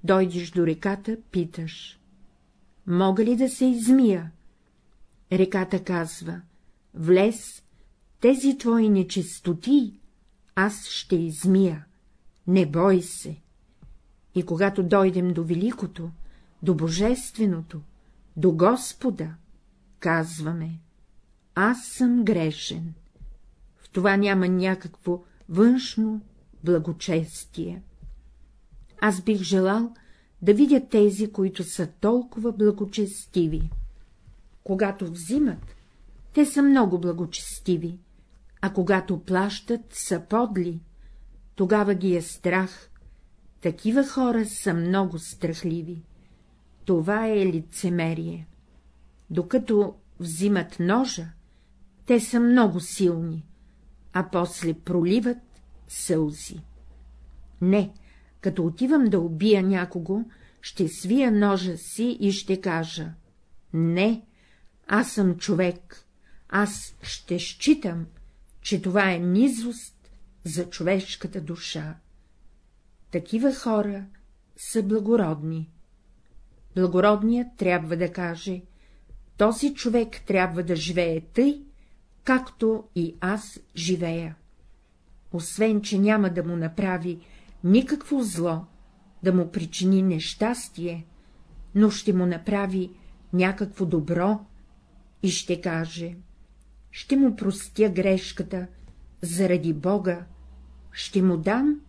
Дойдеш до реката, питаш. Мога ли да се измия? Реката казва. Влез, тези твои нечистоти, аз ще измия. Не бой се. И когато дойдем до великото, до божественото, до Господа, казваме, аз съм грешен. В това няма някакво външно благочестие. Аз бих желал да видя тези, които са толкова благочестиви. Когато взимат, те са много благочестиви, а когато плащат, са подли, тогава ги е страх. Такива хора са много страхливи. Това е лицемерие. Докато взимат ножа, те са много силни, а после проливат сълзи. Не, като отивам да убия някого, ще свия ножа си и ще кажа — не, аз съм човек, аз ще считам, че това е низост за човешката душа. Такива хора са благородни. Благородният трябва да каже, този човек трябва да живее тъй, както и аз живея. Освен, че няма да му направи никакво зло, да му причини нещастие, но ще му направи някакво добро и ще каже — ще му простя грешката заради Бога, ще му дам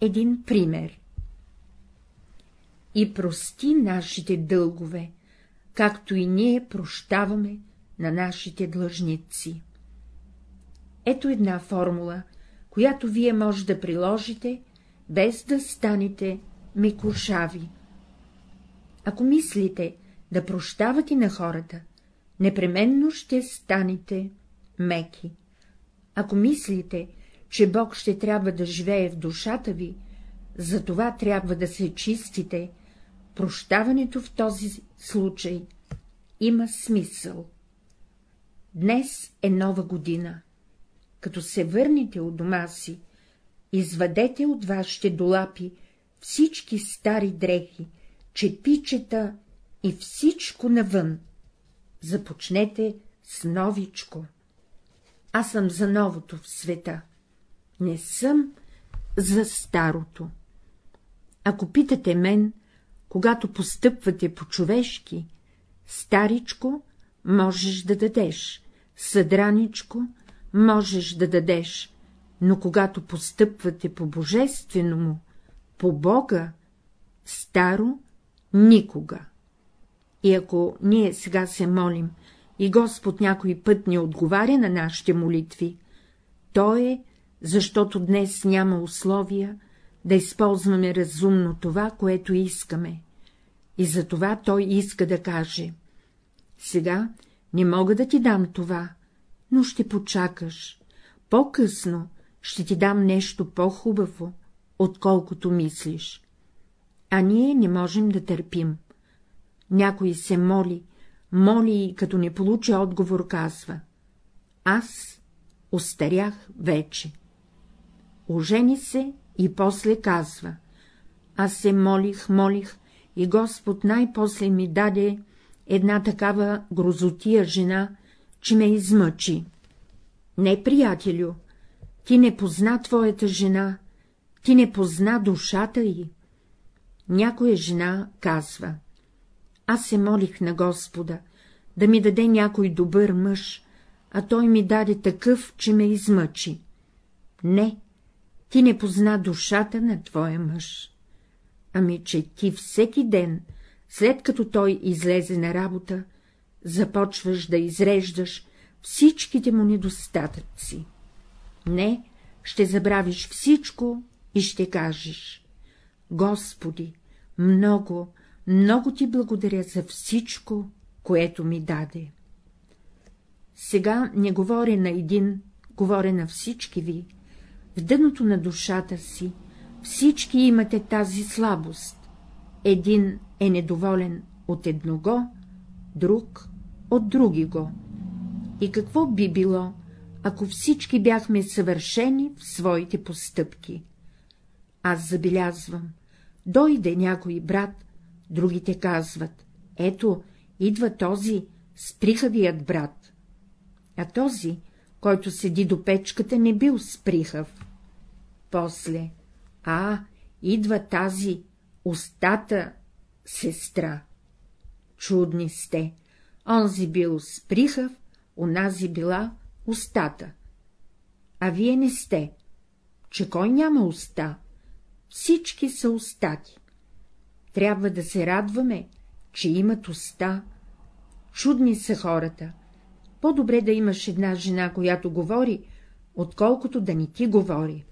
един пример. И прости нашите дългове, както и ние прощаваме на нашите длъжници. Ето една формула, която вие може да приложите, без да станете мекушави. Ако мислите да прощавате на хората, непременно ще станете меки. Ако мислите, че Бог ще трябва да живее в душата ви, за това трябва да се чистите, прощаването в този случай има смисъл. Днес е нова година. Като се върнете от дома си, извадете от вашите долапи всички стари дрехи, чепичета и всичко навън. Започнете с новичко. Аз съм за новото в света. Не съм за старото. Ако питате мен, когато постъпвате по-човешки, старичко можеш да дадеш, съдраничко можеш да дадеш, но когато постъпвате по-божествено по Бога, старо никога. И ако ние сега се молим и Господ някой път ни отговаря на нашите молитви, то е, защото днес няма условия да използваме разумно това, което искаме. И за това той иска да каже — сега не мога да ти дам това, но ще почакаш, по-късно ще ти дам нещо по-хубаво, отколкото мислиш. А ние не можем да търпим. Някой се моли, моли и като не получи отговор, казва — аз остарях вече. Ожени се и после казва — аз се молих, молих, и Господ най-после ми даде една такава грозотия жена, че ме измъчи. Не, приятелю, ти не позна твоята жена, ти не позна душата й. Някоя жена казва — аз се молих на Господа, да ми даде някой добър мъж, а той ми даде такъв, че ме измъчи. Не, ти не позна душата на твоя мъж. Ами, че ти всеки ден, след като той излезе на работа, започваш да изреждаш всичките му недостатъци. Не, ще забравиш всичко и ще кажеш — Господи, много, много ти благодаря за всичко, което ми даде. Сега не говоря на един, говоря на всички ви. В дъното на душата си всички имате тази слабост. Един е недоволен от едного, друг от други го. И какво би било, ако всички бяхме съвършени в своите постъпки? Аз забелязвам, дойде някой брат, другите казват, ето, идва този сприхавият брат. А този, който седи до печката, не бил сприхав. После, а, идва тази устата сестра. Чудни сте, онзи бил сприхав, онази била устата. А вие не сте, че кой няма уста? Всички са устати. Трябва да се радваме, че имат уста. Чудни са хората. По-добре да имаш една жена, която говори, отколкото да не ти говори.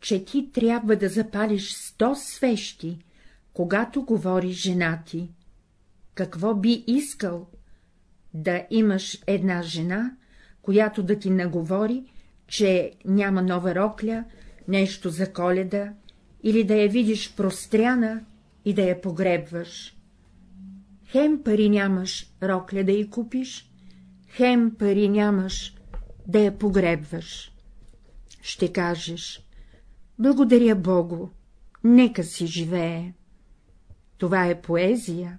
Че ти трябва да запалиш сто свещи, когато говори жена ти. Какво би искал? Да имаш една жена, която да ти наговори, че няма нова рокля, нещо за коледа, или да я видиш простряна и да я погребваш. Хем пари нямаш рокля да й купиш, хем пари нямаш да я погребваш. Ще кажеш, благодаря Богу, нека си живее. Това е поезия.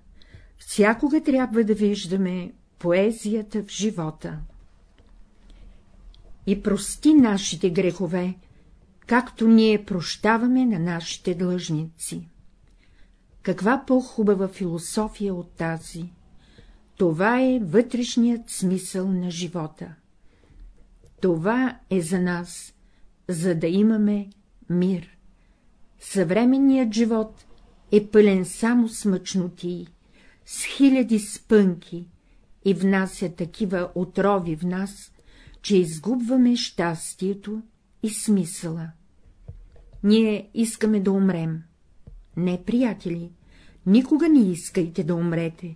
Всякога трябва да виждаме поезията в живота. И прости нашите грехове, както ние прощаваме на нашите длъжници. Каква по-хубава философия от тази? Това е вътрешният смисъл на живота. Това е за нас, за да имаме мир. Съвременният живот е пълен само с мъчноти, с хиляди спънки и внася такива отрови в нас, че изгубваме щастието и смисъла. Ние искаме да умрем. Не, приятели, никога не искайте да умрете.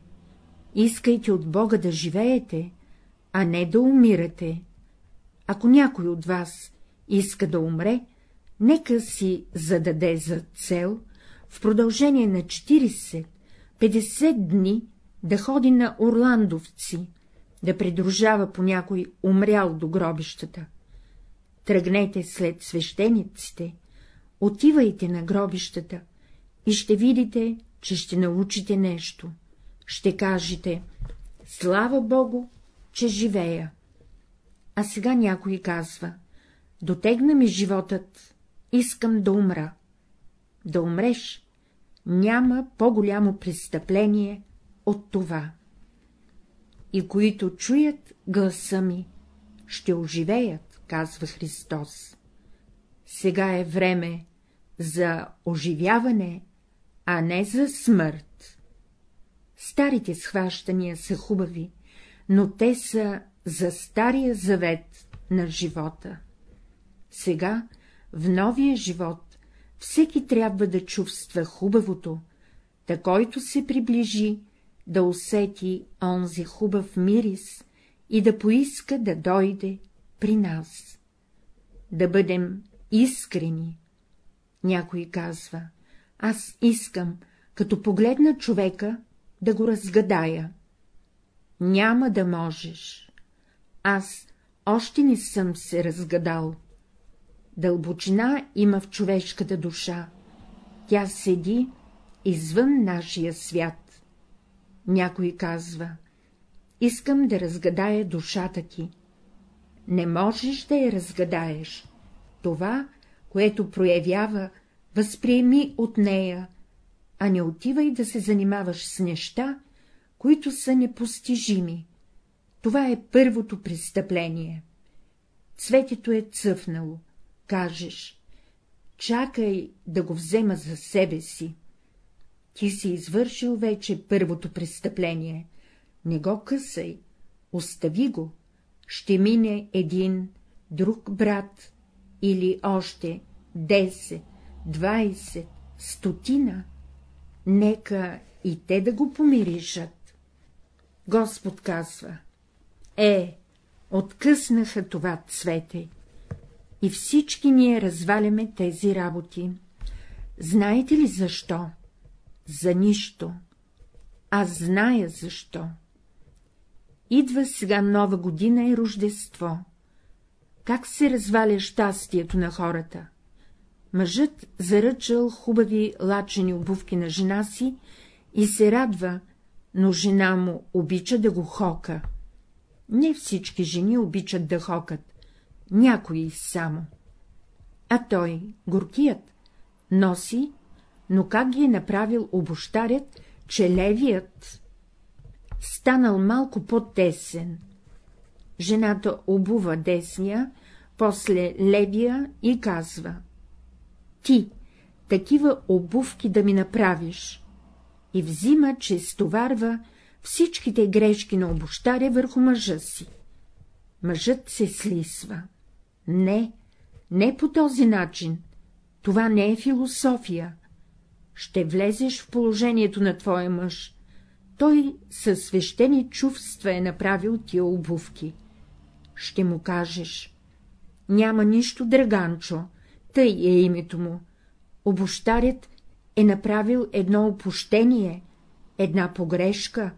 Искайте от Бога да живеете, а не да умирате. Ако някой от вас иска да умре, нека си зададе за цел в продължение на 40-50 дни да ходи на Орландовци, да придружава по някой умрял до гробищата. Тръгнете след свещениците, отивайте на гробищата и ще видите, че ще научите нещо. Ще кажете — слава Богу, че живея. А сега някой казва — дотегна ми животът, искам да умра. Да умреш няма по-голямо престъпление от това. И които чуят гласа ми, ще оживеят, казва Христос. Сега е време за оживяване, а не за смърт. Старите схващания са хубави, но те са за стария завет на живота. Сега, в новия живот, всеки трябва да чувства хубавото, да който се приближи, да усети онзи хубав мирис и да поиска да дойде при нас. Да бъдем искрени. Някой казва, аз искам, като погледна човека, да го разгадая. Няма да можеш. Аз още не съм се разгадал. Дълбочина има в човешката душа. Тя седи извън нашия свят. Някой казва, искам да разгадая душата ти. Не можеш да я разгадаеш. Това, което проявява, възприеми от нея, а не отивай да се занимаваш с неща, които са непостижими. Това е първото престъпление. Цветето е цъфнало, кажеш, чакай да го взема за себе си. Ти си извършил вече първото престъпление, не го късай, остави го, ще мине един, друг брат или още 10, 20, стотина, нека и те да го помиришат. Господ казва, е, откъснаха това цвете. И всички ние разваляме тези работи. Знаете ли защо? За нищо. Аз зная защо. Идва сега нова година и Рождество. Как се разваля щастието на хората? Мъжът заръчал хубави лачени обувки на жена си и се радва, но жена му обича да го хока. Не всички жени обичат да хокат, някои само. А той, горкият, носи, но как ги е направил обощарят, че левият станал малко по-тесен. Жената обува десния, после левия и казва — ти, такива обувки да ми направиш, и взима, че стоварва всичките грешки на обощаря върху мъжа си. Мъжът се слисва. Не, не по този начин. Това не е философия. Ще влезеш в положението на твоя мъж. Той със свещени чувства е направил тия обувки. Ще му кажеш. Няма нищо, драганчо, тъй е името му. Обощарят е направил едно опущение, една погрешка.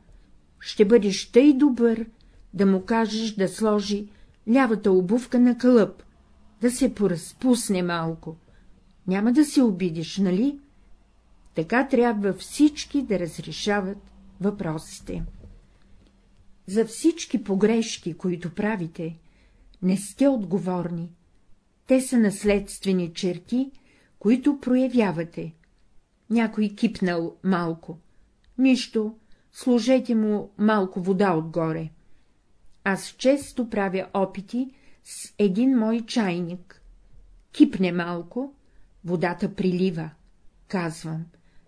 Ще бъдеш тъй добър, да му кажеш да сложи лявата обувка на кълъп, да се поразпусне малко. Няма да се обидиш, нали? Така трябва всички да разрешават въпросите. За всички погрешки, които правите, не сте отговорни. Те са наследствени черти, които проявявате. Някой кипнал малко. Нищо, служете му малко вода отгоре. Аз често правя опити с един мой чайник. Кипне малко, водата прилива. Казвам,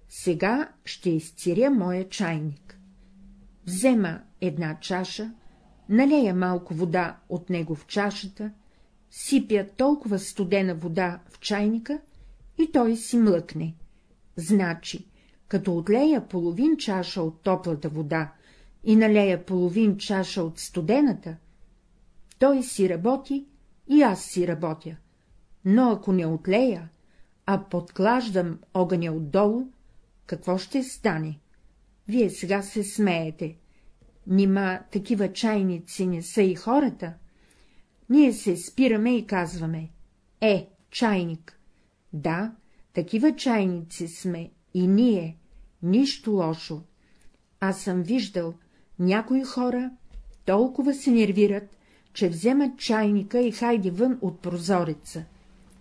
сега ще изциря моя чайник. Взема една чаша, налея малко вода от него в чашата, сипя толкова студена вода в чайника и той си млъкне. Значи, като отлея половин чаша от топлата вода и налея половин чаша от студената, той си работи и аз си работя, но ако не отлея, а подклаждам огъня отдолу, какво ще стане? Вие сега се смеете. Нима такива чайници не са и хората? Ние се спираме и казваме — е, чайник. Да, такива чайници сме и ние, нищо лошо. Аз съм виждал, някои хора толкова се нервират, че вземат чайника и хайде вън от прозореца.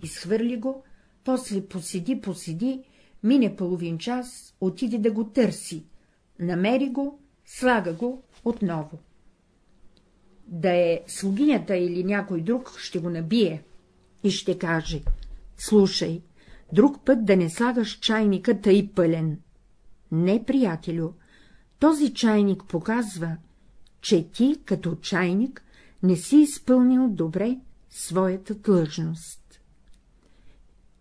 Изхвърли го, после поседи, поседи, мине половин час, отиде да го търси, намери го, слага го отново. Да е слугинята или някой друг, ще го набие и ще каже — слушай, друг път да не слагаш чайника тъй пълен. Не, приятелю, този чайник показва, че ти, като чайник, не си изпълнил добре своята длъжност.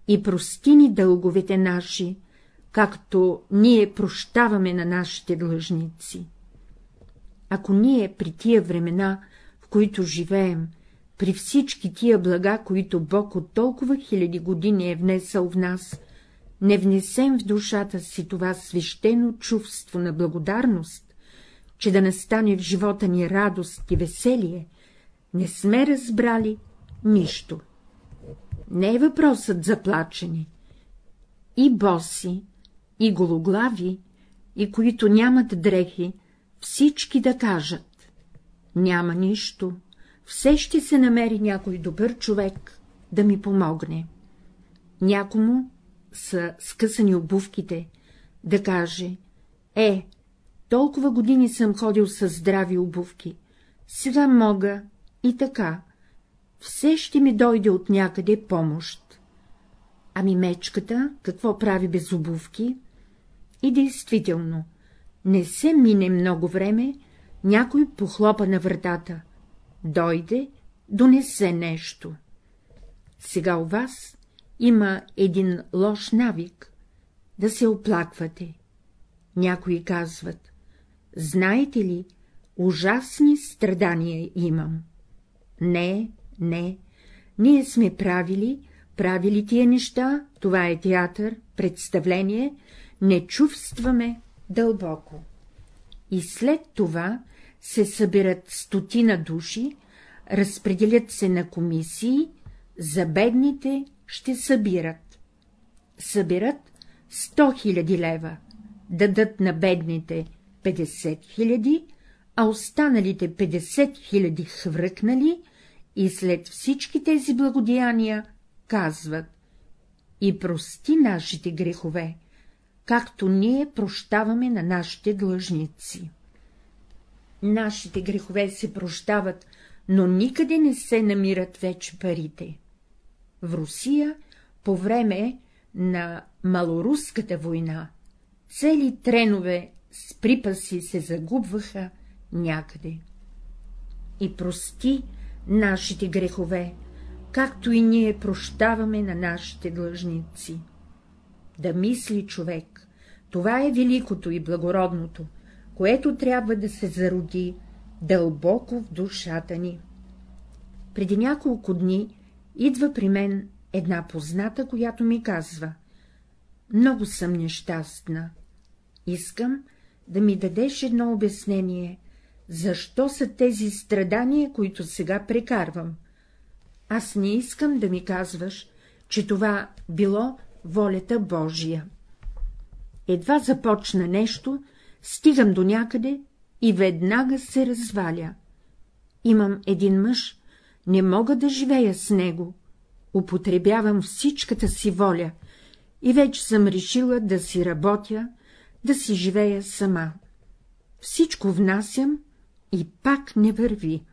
И прости ни дълговете наши, както ние прощаваме на нашите длъжници. Ако ние при тия времена, в които живеем, при всички тия блага, които Бог от толкова хиляди години е внесъл в нас, не внесем в душата си това свещено чувство на благодарност, че да настане в живота ни радост и веселие, не сме разбрали нищо. Не е въпросът за плачени. И боси, и гологлави, и които нямат дрехи, всички да кажат — няма нищо, все ще се намери някой добър човек да ми помогне. Някому са скъсани обувките, да каже — е, толкова години съм ходил с здрави обувки, сега мога и така, все ще ми дойде от някъде помощ. Ами мечката, какво прави без обувки? И действително, не се мине много време, някой похлопа на вратата. Дойде, донесе нещо. Сега у вас има един лош навик — да се оплаквате. Някои казват — знаете ли, ужасни страдания имам. Не, не, ние сме правили, правили тия неща, това е театър, представление, не чувстваме дълбоко. И след това се събират стотина души, разпределят се на комисии, за бедните ще събират. Събират 100 хиляди лева, дадат на бедните 50 хиляди, а останалите 50 хиляди хвръкнали и след всички тези благодеяния казват — и прости нашите грехове, както ние прощаваме на нашите длъжници. Нашите грехове се прощават, но никъде не се намират вече парите. В Русия по време на Малоруската война цели тренове с припаси се загубваха някъде. И прости нашите грехове, както и ние прощаваме на нашите длъжници. Да мисли човек, това е великото и благородното, което трябва да се зароди дълбоко в душата ни. Преди няколко дни идва при мен една позната, която ми казва — много съм нещастна. Искам да ми дадеш едно обяснение, защо са тези страдания, които сега прекарвам. Аз не искам да ми казваш, че това било волята Божия. Едва започна нещо, стигам до някъде и веднага се разваля. Имам един мъж, не мога да живея с него, употребявам всичката си воля и вече съм решила да си работя, да си живея сама. Всичко внасям и пак не върви.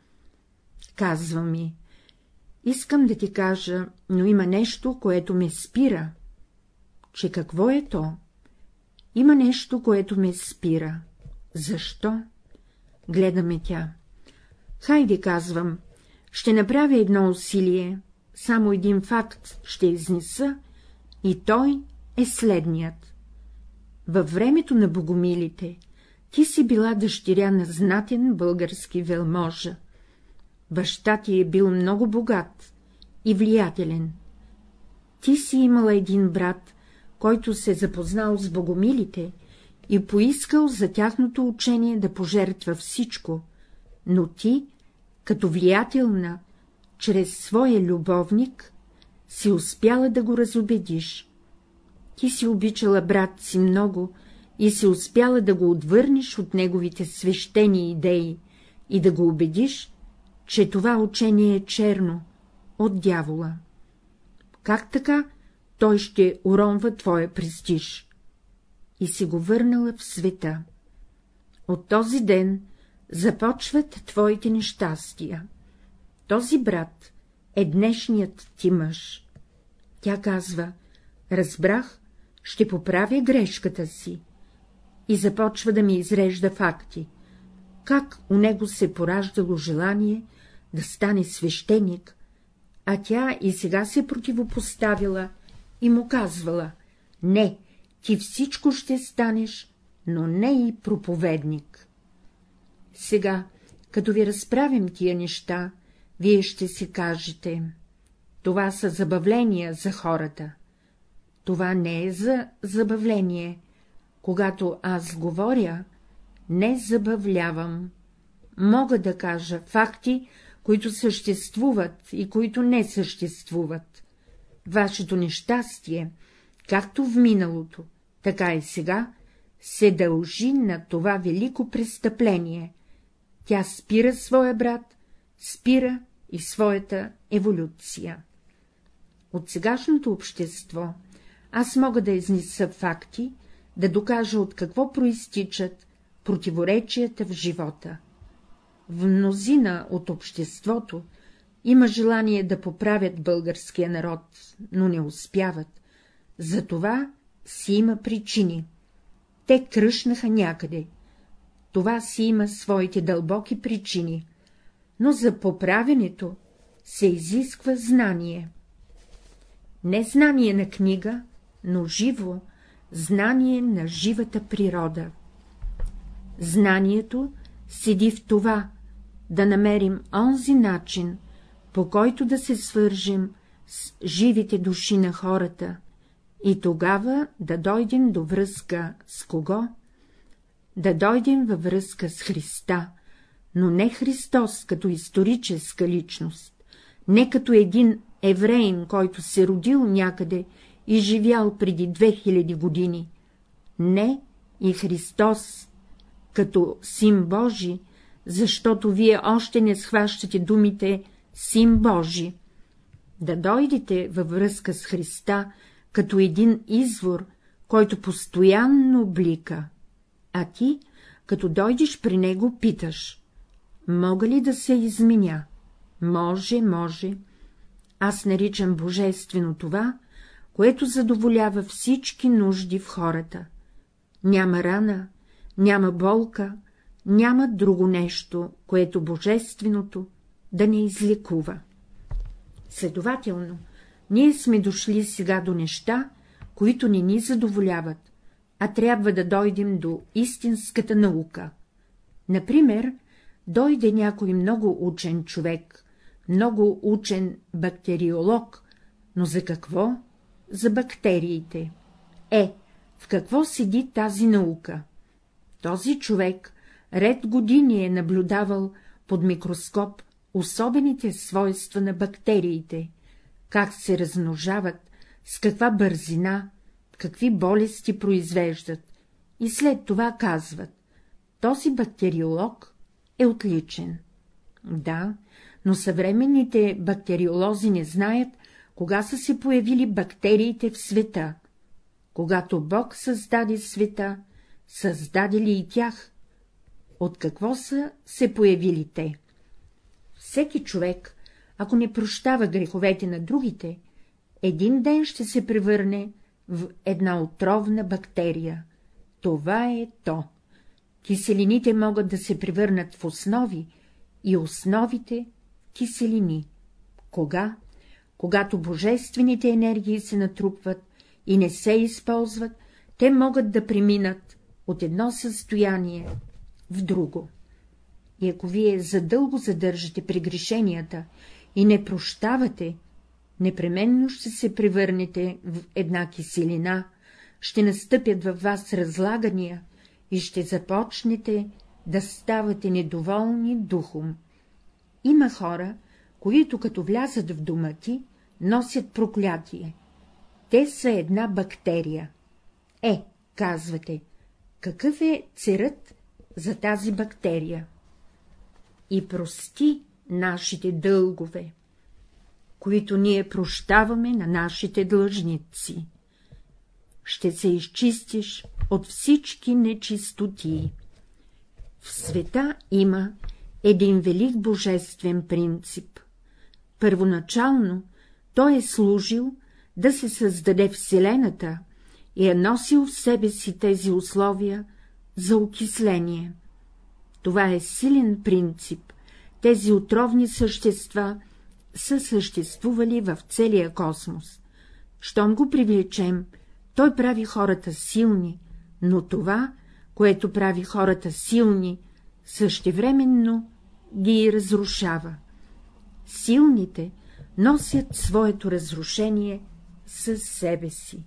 Казва ми, искам да ти кажа, но има нещо, което ме спира. Че какво е то? Има нещо, което ме спира. Защо? Гледаме тя. Хайде, казвам, ще направя едно усилие, само един факт ще изнеса, и той е следният. Във времето на богомилите ти си била дъщеря на знатен български велможа. Баща ти е бил много богат и влиятелен. Ти си имала един брат, който се запознал с богомилите и поискал за тяхното учение да пожертва всичко, но ти, като влиятелна, чрез своя любовник, си успяла да го разобедиш. Ти си обичала брат си много и си успяла да го отвърнеш от неговите свещени идеи и да го убедиш, че това учение е черно, от дявола. Как така той ще уронва твоя престиж? И си го върнала в света. От този ден започват твоите нещастия. Този брат е днешният ти мъж. Тя казва, разбрах, ще поправя грешката си. И започва да ми изрежда факти, как у него се пораждало желание да стане свещеник, а тя и сега се противопоставила и му казвала — не, ти всичко ще станеш, но не и проповедник. Сега, като ви разправим тия неща, вие ще си кажете — това са забавления за хората. Това не е за забавление. Когато аз говоря, не забавлявам. Мога да кажа факти, които съществуват и които не съществуват. Вашето нещастие, както в миналото, така и сега, се дължи на това велико престъпление. Тя спира своя брат, спира и своята еволюция. От сегашното общество аз мога да изнеса факти, да докажа от какво проистичат противоречията в живота. В мнозина от обществото има желание да поправят българския народ, но не успяват. За това си има причини. Те кръшнаха някъде. Това си има своите дълбоки причини, но за поправенето се изисква знание. Не знание на книга, но живо знание на живата природа. Знанието седи в това, да намерим онзи начин, по който да се свържем с живите души на хората, и тогава да дойдем до връзка с кого? Да дойдем във връзка с Христа, но не Христос като историческа личност, не като един евреин, който се родил някъде и живял преди 2000 години, не и Христос като син Божи, защото вие още не схващате думите син Божи. Да дойдете във връзка с Христа като един извор, който постоянно блика, а ти, като дойдеш при него, питаш — мога ли да се изменя? Може, може. Аз наричам божествено това, което задоволява всички нужди в хората. Няма рана, няма болка, няма друго нещо, което божественото да не излекува. Следователно, ние сме дошли сега до неща, които не ни задоволяват, а трябва да дойдем до истинската наука. Например, дойде някой много учен човек, много учен бактериолог, но за какво? За бактериите. Е, в какво седи тази наука? Този човек ред години е наблюдавал под микроскоп особените свойства на бактериите, как се размножават, с каква бързина, какви болести произвеждат, и след това казват — този бактериолог е отличен. Да, но съвременните бактериолози не знаят, кога са се появили бактериите в света. Когато Бог създаде света, създаде ли и тях? От какво са се появили те? Всеки човек, ако не прощава греховете на другите, един ден ще се превърне в една отровна бактерия. Това е то. Киселините могат да се превърнат в основи и основите — киселини. Кога? Когато божествените енергии се натрупват и не се използват, те могат да преминат от едно състояние в друго. И ако вие задълго задържате прегрешенията и не прощавате, непременно ще се превърнете в една киселина, ще настъпят във вас разлагания и ще започнете да ставате недоволни духом. Има хора, които като влязат в дома ти, носят проклятие. Те са една бактерия. Е, казвате, какъв е церът за тази бактерия? И прости нашите дългове, които ние прощаваме на нашите длъжници. Ще се изчистиш от всички нечистоти. В света има един велик божествен принцип. Първоначално той е служил да се създаде Вселената и е носил в себе си тези условия за окисление. Това е силен принцип, тези отровни същества са съществували в целия космос. Щом го привлечем, той прави хората силни, но това, което прави хората силни, същевременно ги разрушава. Силните носят своето разрушение със себе си.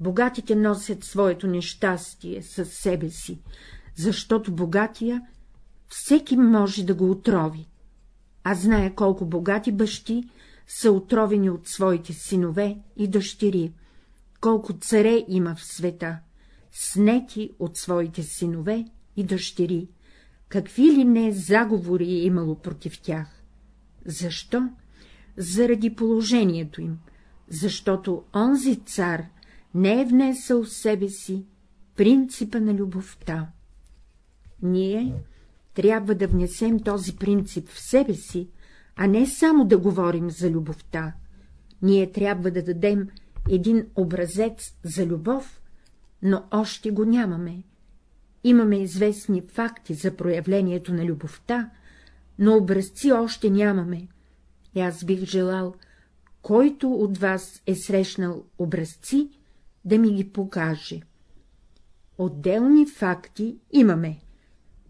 Богатите носят своето нещастие със себе си, защото богатия всеки може да го отрови. Аз зная колко богати бащи са отровени от своите синове и дъщери, колко царе има в света, снети от своите синове и дъщери, какви ли не заговори е имало против тях. Защо? Заради положението им, защото онзи цар не е внесъл в себе си принципа на любовта. Ние трябва да внесем този принцип в себе си, а не само да говорим за любовта. Ние трябва да дадем един образец за любов, но още го нямаме. Имаме известни факти за проявлението на любовта, но образци още нямаме. И аз бих желал, който от вас е срещнал образци, да ми ги покаже. Отделни факти имаме.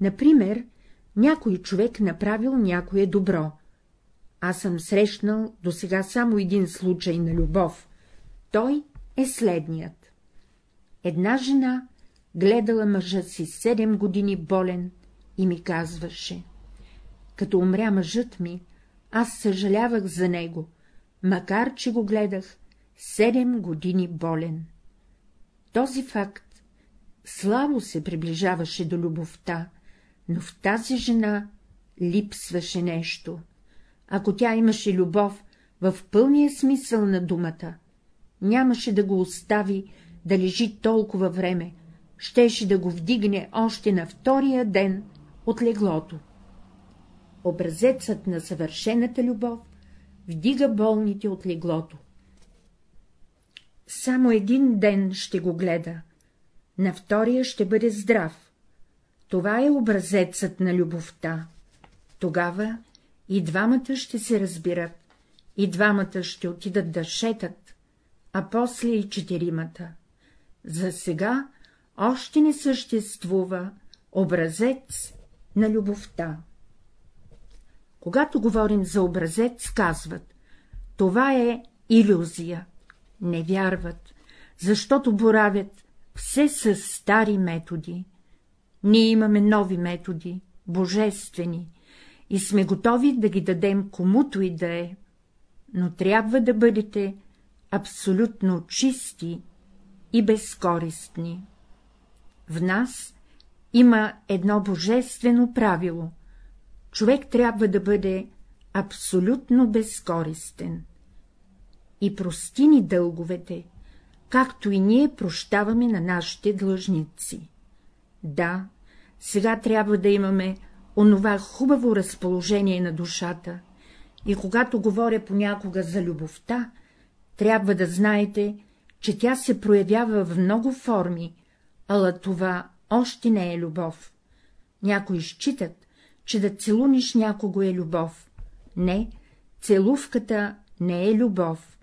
Например, някой човек направил някое добро. Аз съм срещнал до сега само един случай на любов. Той е следният. Една жена гледала мъжа си седем години болен и ми казваше. Като умря мъжът ми, аз съжалявах за него, макар че го гледах седем години болен. Този факт слабо се приближаваше до любовта, но в тази жена липсваше нещо. Ако тя имаше любов в пълния смисъл на думата, нямаше да го остави да лежи толкова време, щеше да го вдигне още на втория ден от леглото. Образецът на съвършената любов вдига болните от леглото. Само един ден ще го гледа, на втория ще бъде здрав. Това е образецът на любовта. Тогава и двамата ще се разбират, и двамата ще отидат да шетат, а после и четиримата. За сега още не съществува образец на любовта. Когато говорим за образец, казват — това е иллюзия. Не вярват, защото боравят все с стари методи. Ние имаме нови методи, божествени, и сме готови да ги дадем комуто и да е, но трябва да бъдете абсолютно чисти и безкористни. В нас има едно божествено правило — човек трябва да бъде абсолютно безкористен. И прости ни дълговете, както и ние прощаваме на нашите длъжници. Да, сега трябва да имаме онова хубаво разположение на душата, и когато говоря понякога за любовта, трябва да знаете, че тя се проявява в много форми, ала това още не е любов. Някои считат, че да целуниш някого е любов. Не, целувката не е любов.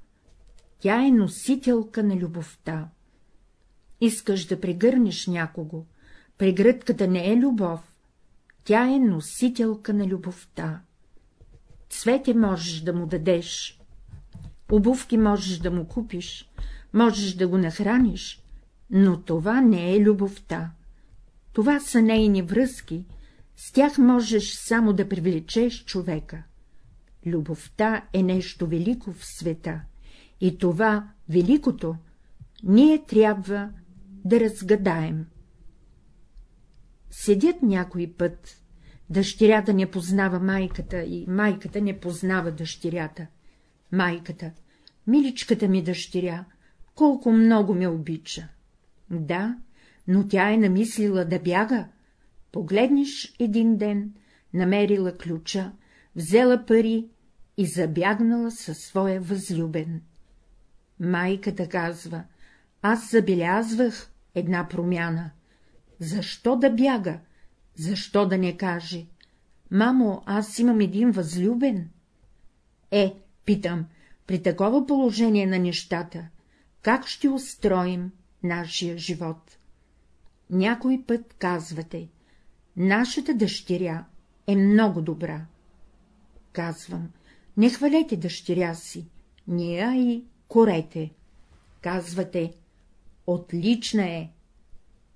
Тя е носителка на любовта. Искаш да прегърнеш някого, прегръдката не е любов, тя е носителка на любовта. Цвете можеш да му дадеш, обувки можеш да му купиш, можеш да го нахраниш, но това не е любовта. Това са нейни връзки, с тях можеш само да привлечеш човека. Любовта е нещо велико в света, и това великото ние трябва да разгадаем. Седят някой път, дъщерята не познава майката и майката не познава дъщерята. Майката, миличката ми дъщеря, колко много ме обича. Да, но тя е намислила да бяга. Погледнеш един ден, намерила ключа, взела пари и забягнала със своя възлюбен. Майката казва, аз забелязвах една промяна. Защо да бяга? Защо да не каже? Мамо, аз имам един възлюбен. Е, питам, при такова положение на нещата, как ще устроим нашия живот? Някой път казвате, нашата дъщеря е много добра. Казвам, не хвалете дъщеря си, ния и корете. Казвате, отлична е,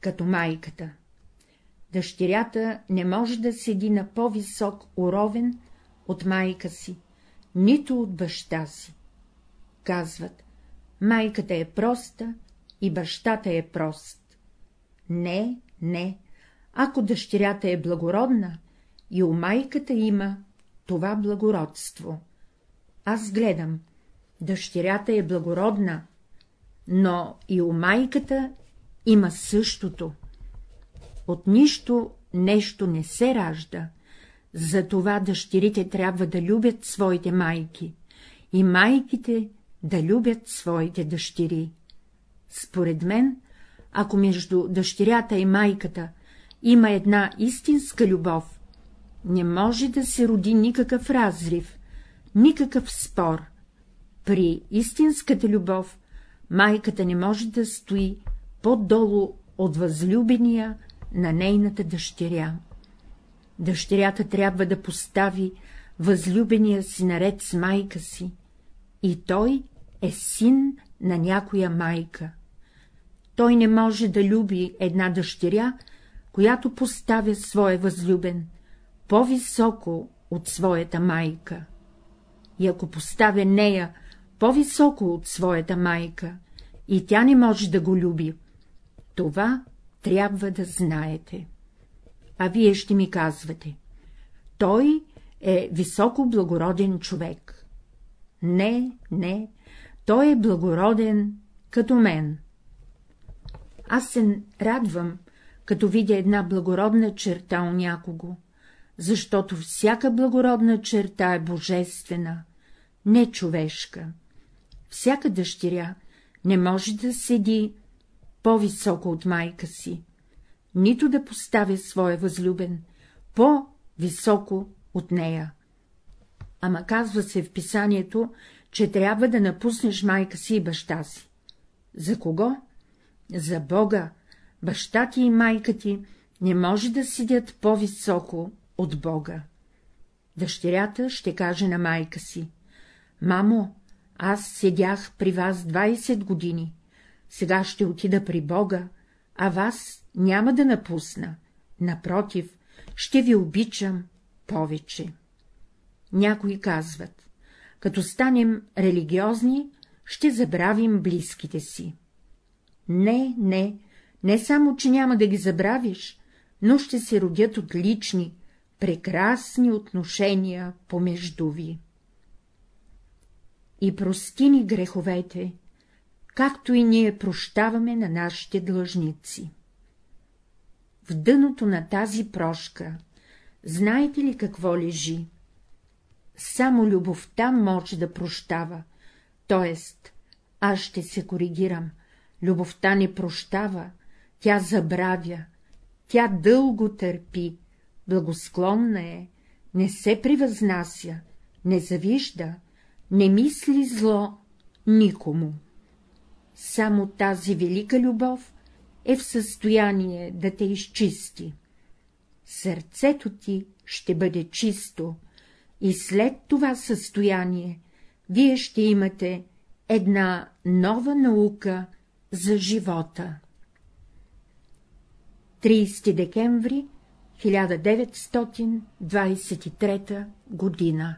като майката. Дъщерята не може да седи на по-висок уровен от майка си, нито от баща си. Казват, майката е проста и бащата е прост. Не, не, ако дъщерята е благородна, и у майката има това благородство. Аз гледам, дъщерята е благородна, но и у майката има същото. От нищо нещо не се ражда, затова дъщерите трябва да любят своите майки и майките да любят своите дъщери. Според мен, ако между дъщерята и майката има една истинска любов, не може да се роди никакъв разрив, никакъв спор. При истинската любов майката не може да стои по-долу от възлюбения на нейната дъщеря. Дъщерята трябва да постави възлюбения си наред с майка си, и той е син на някоя майка. Той не може да люби една дъщеря, която поставя своя възлюбен по-високо от своята майка. И ако поставя нея по-високо от своята майка, и тя не може да го люби, това трябва да знаете. А вие ще ми казвате, той е високо благороден човек. Не, не, той е благороден като мен. Аз се радвам, като видя една благородна черта у някого, защото всяка благородна черта е божествена, не човешка. Всяка дъщеря не може да седи по-високо от майка си, нито да поставя своя възлюбен по-високо от нея. Ама казва се в писанието, че трябва да напуснеш майка си и баща си. За кого? За Бога. Баща ти и майка ти не може да седят по-високо от Бога. Дъщерята ще каже на майка си. Мамо, аз седях при вас 20 години, сега ще отида при Бога, а вас няма да напусна. Напротив, ще ви обичам повече. Някои казват, като станем религиозни, ще забравим близките си. Не, не, не само, че няма да ги забравиш, но ще се родят отлични, прекрасни отношения помежду ви. И прости ни греховете, както и ние прощаваме на нашите длъжници. В дъното на тази прошка, знаете ли какво лежи? Само любовта може да прощава, т.е. аз ще се коригирам, любовта не прощава, тя забравя, тя дълго търпи, благосклонна е, не се превъзнася, не завижда, не мисли зло никому. Само тази велика любов е в състояние да те изчисти. Сърцето ти ще бъде чисто и след това състояние вие ще имате една нова наука за живота. 30 декември 1923 година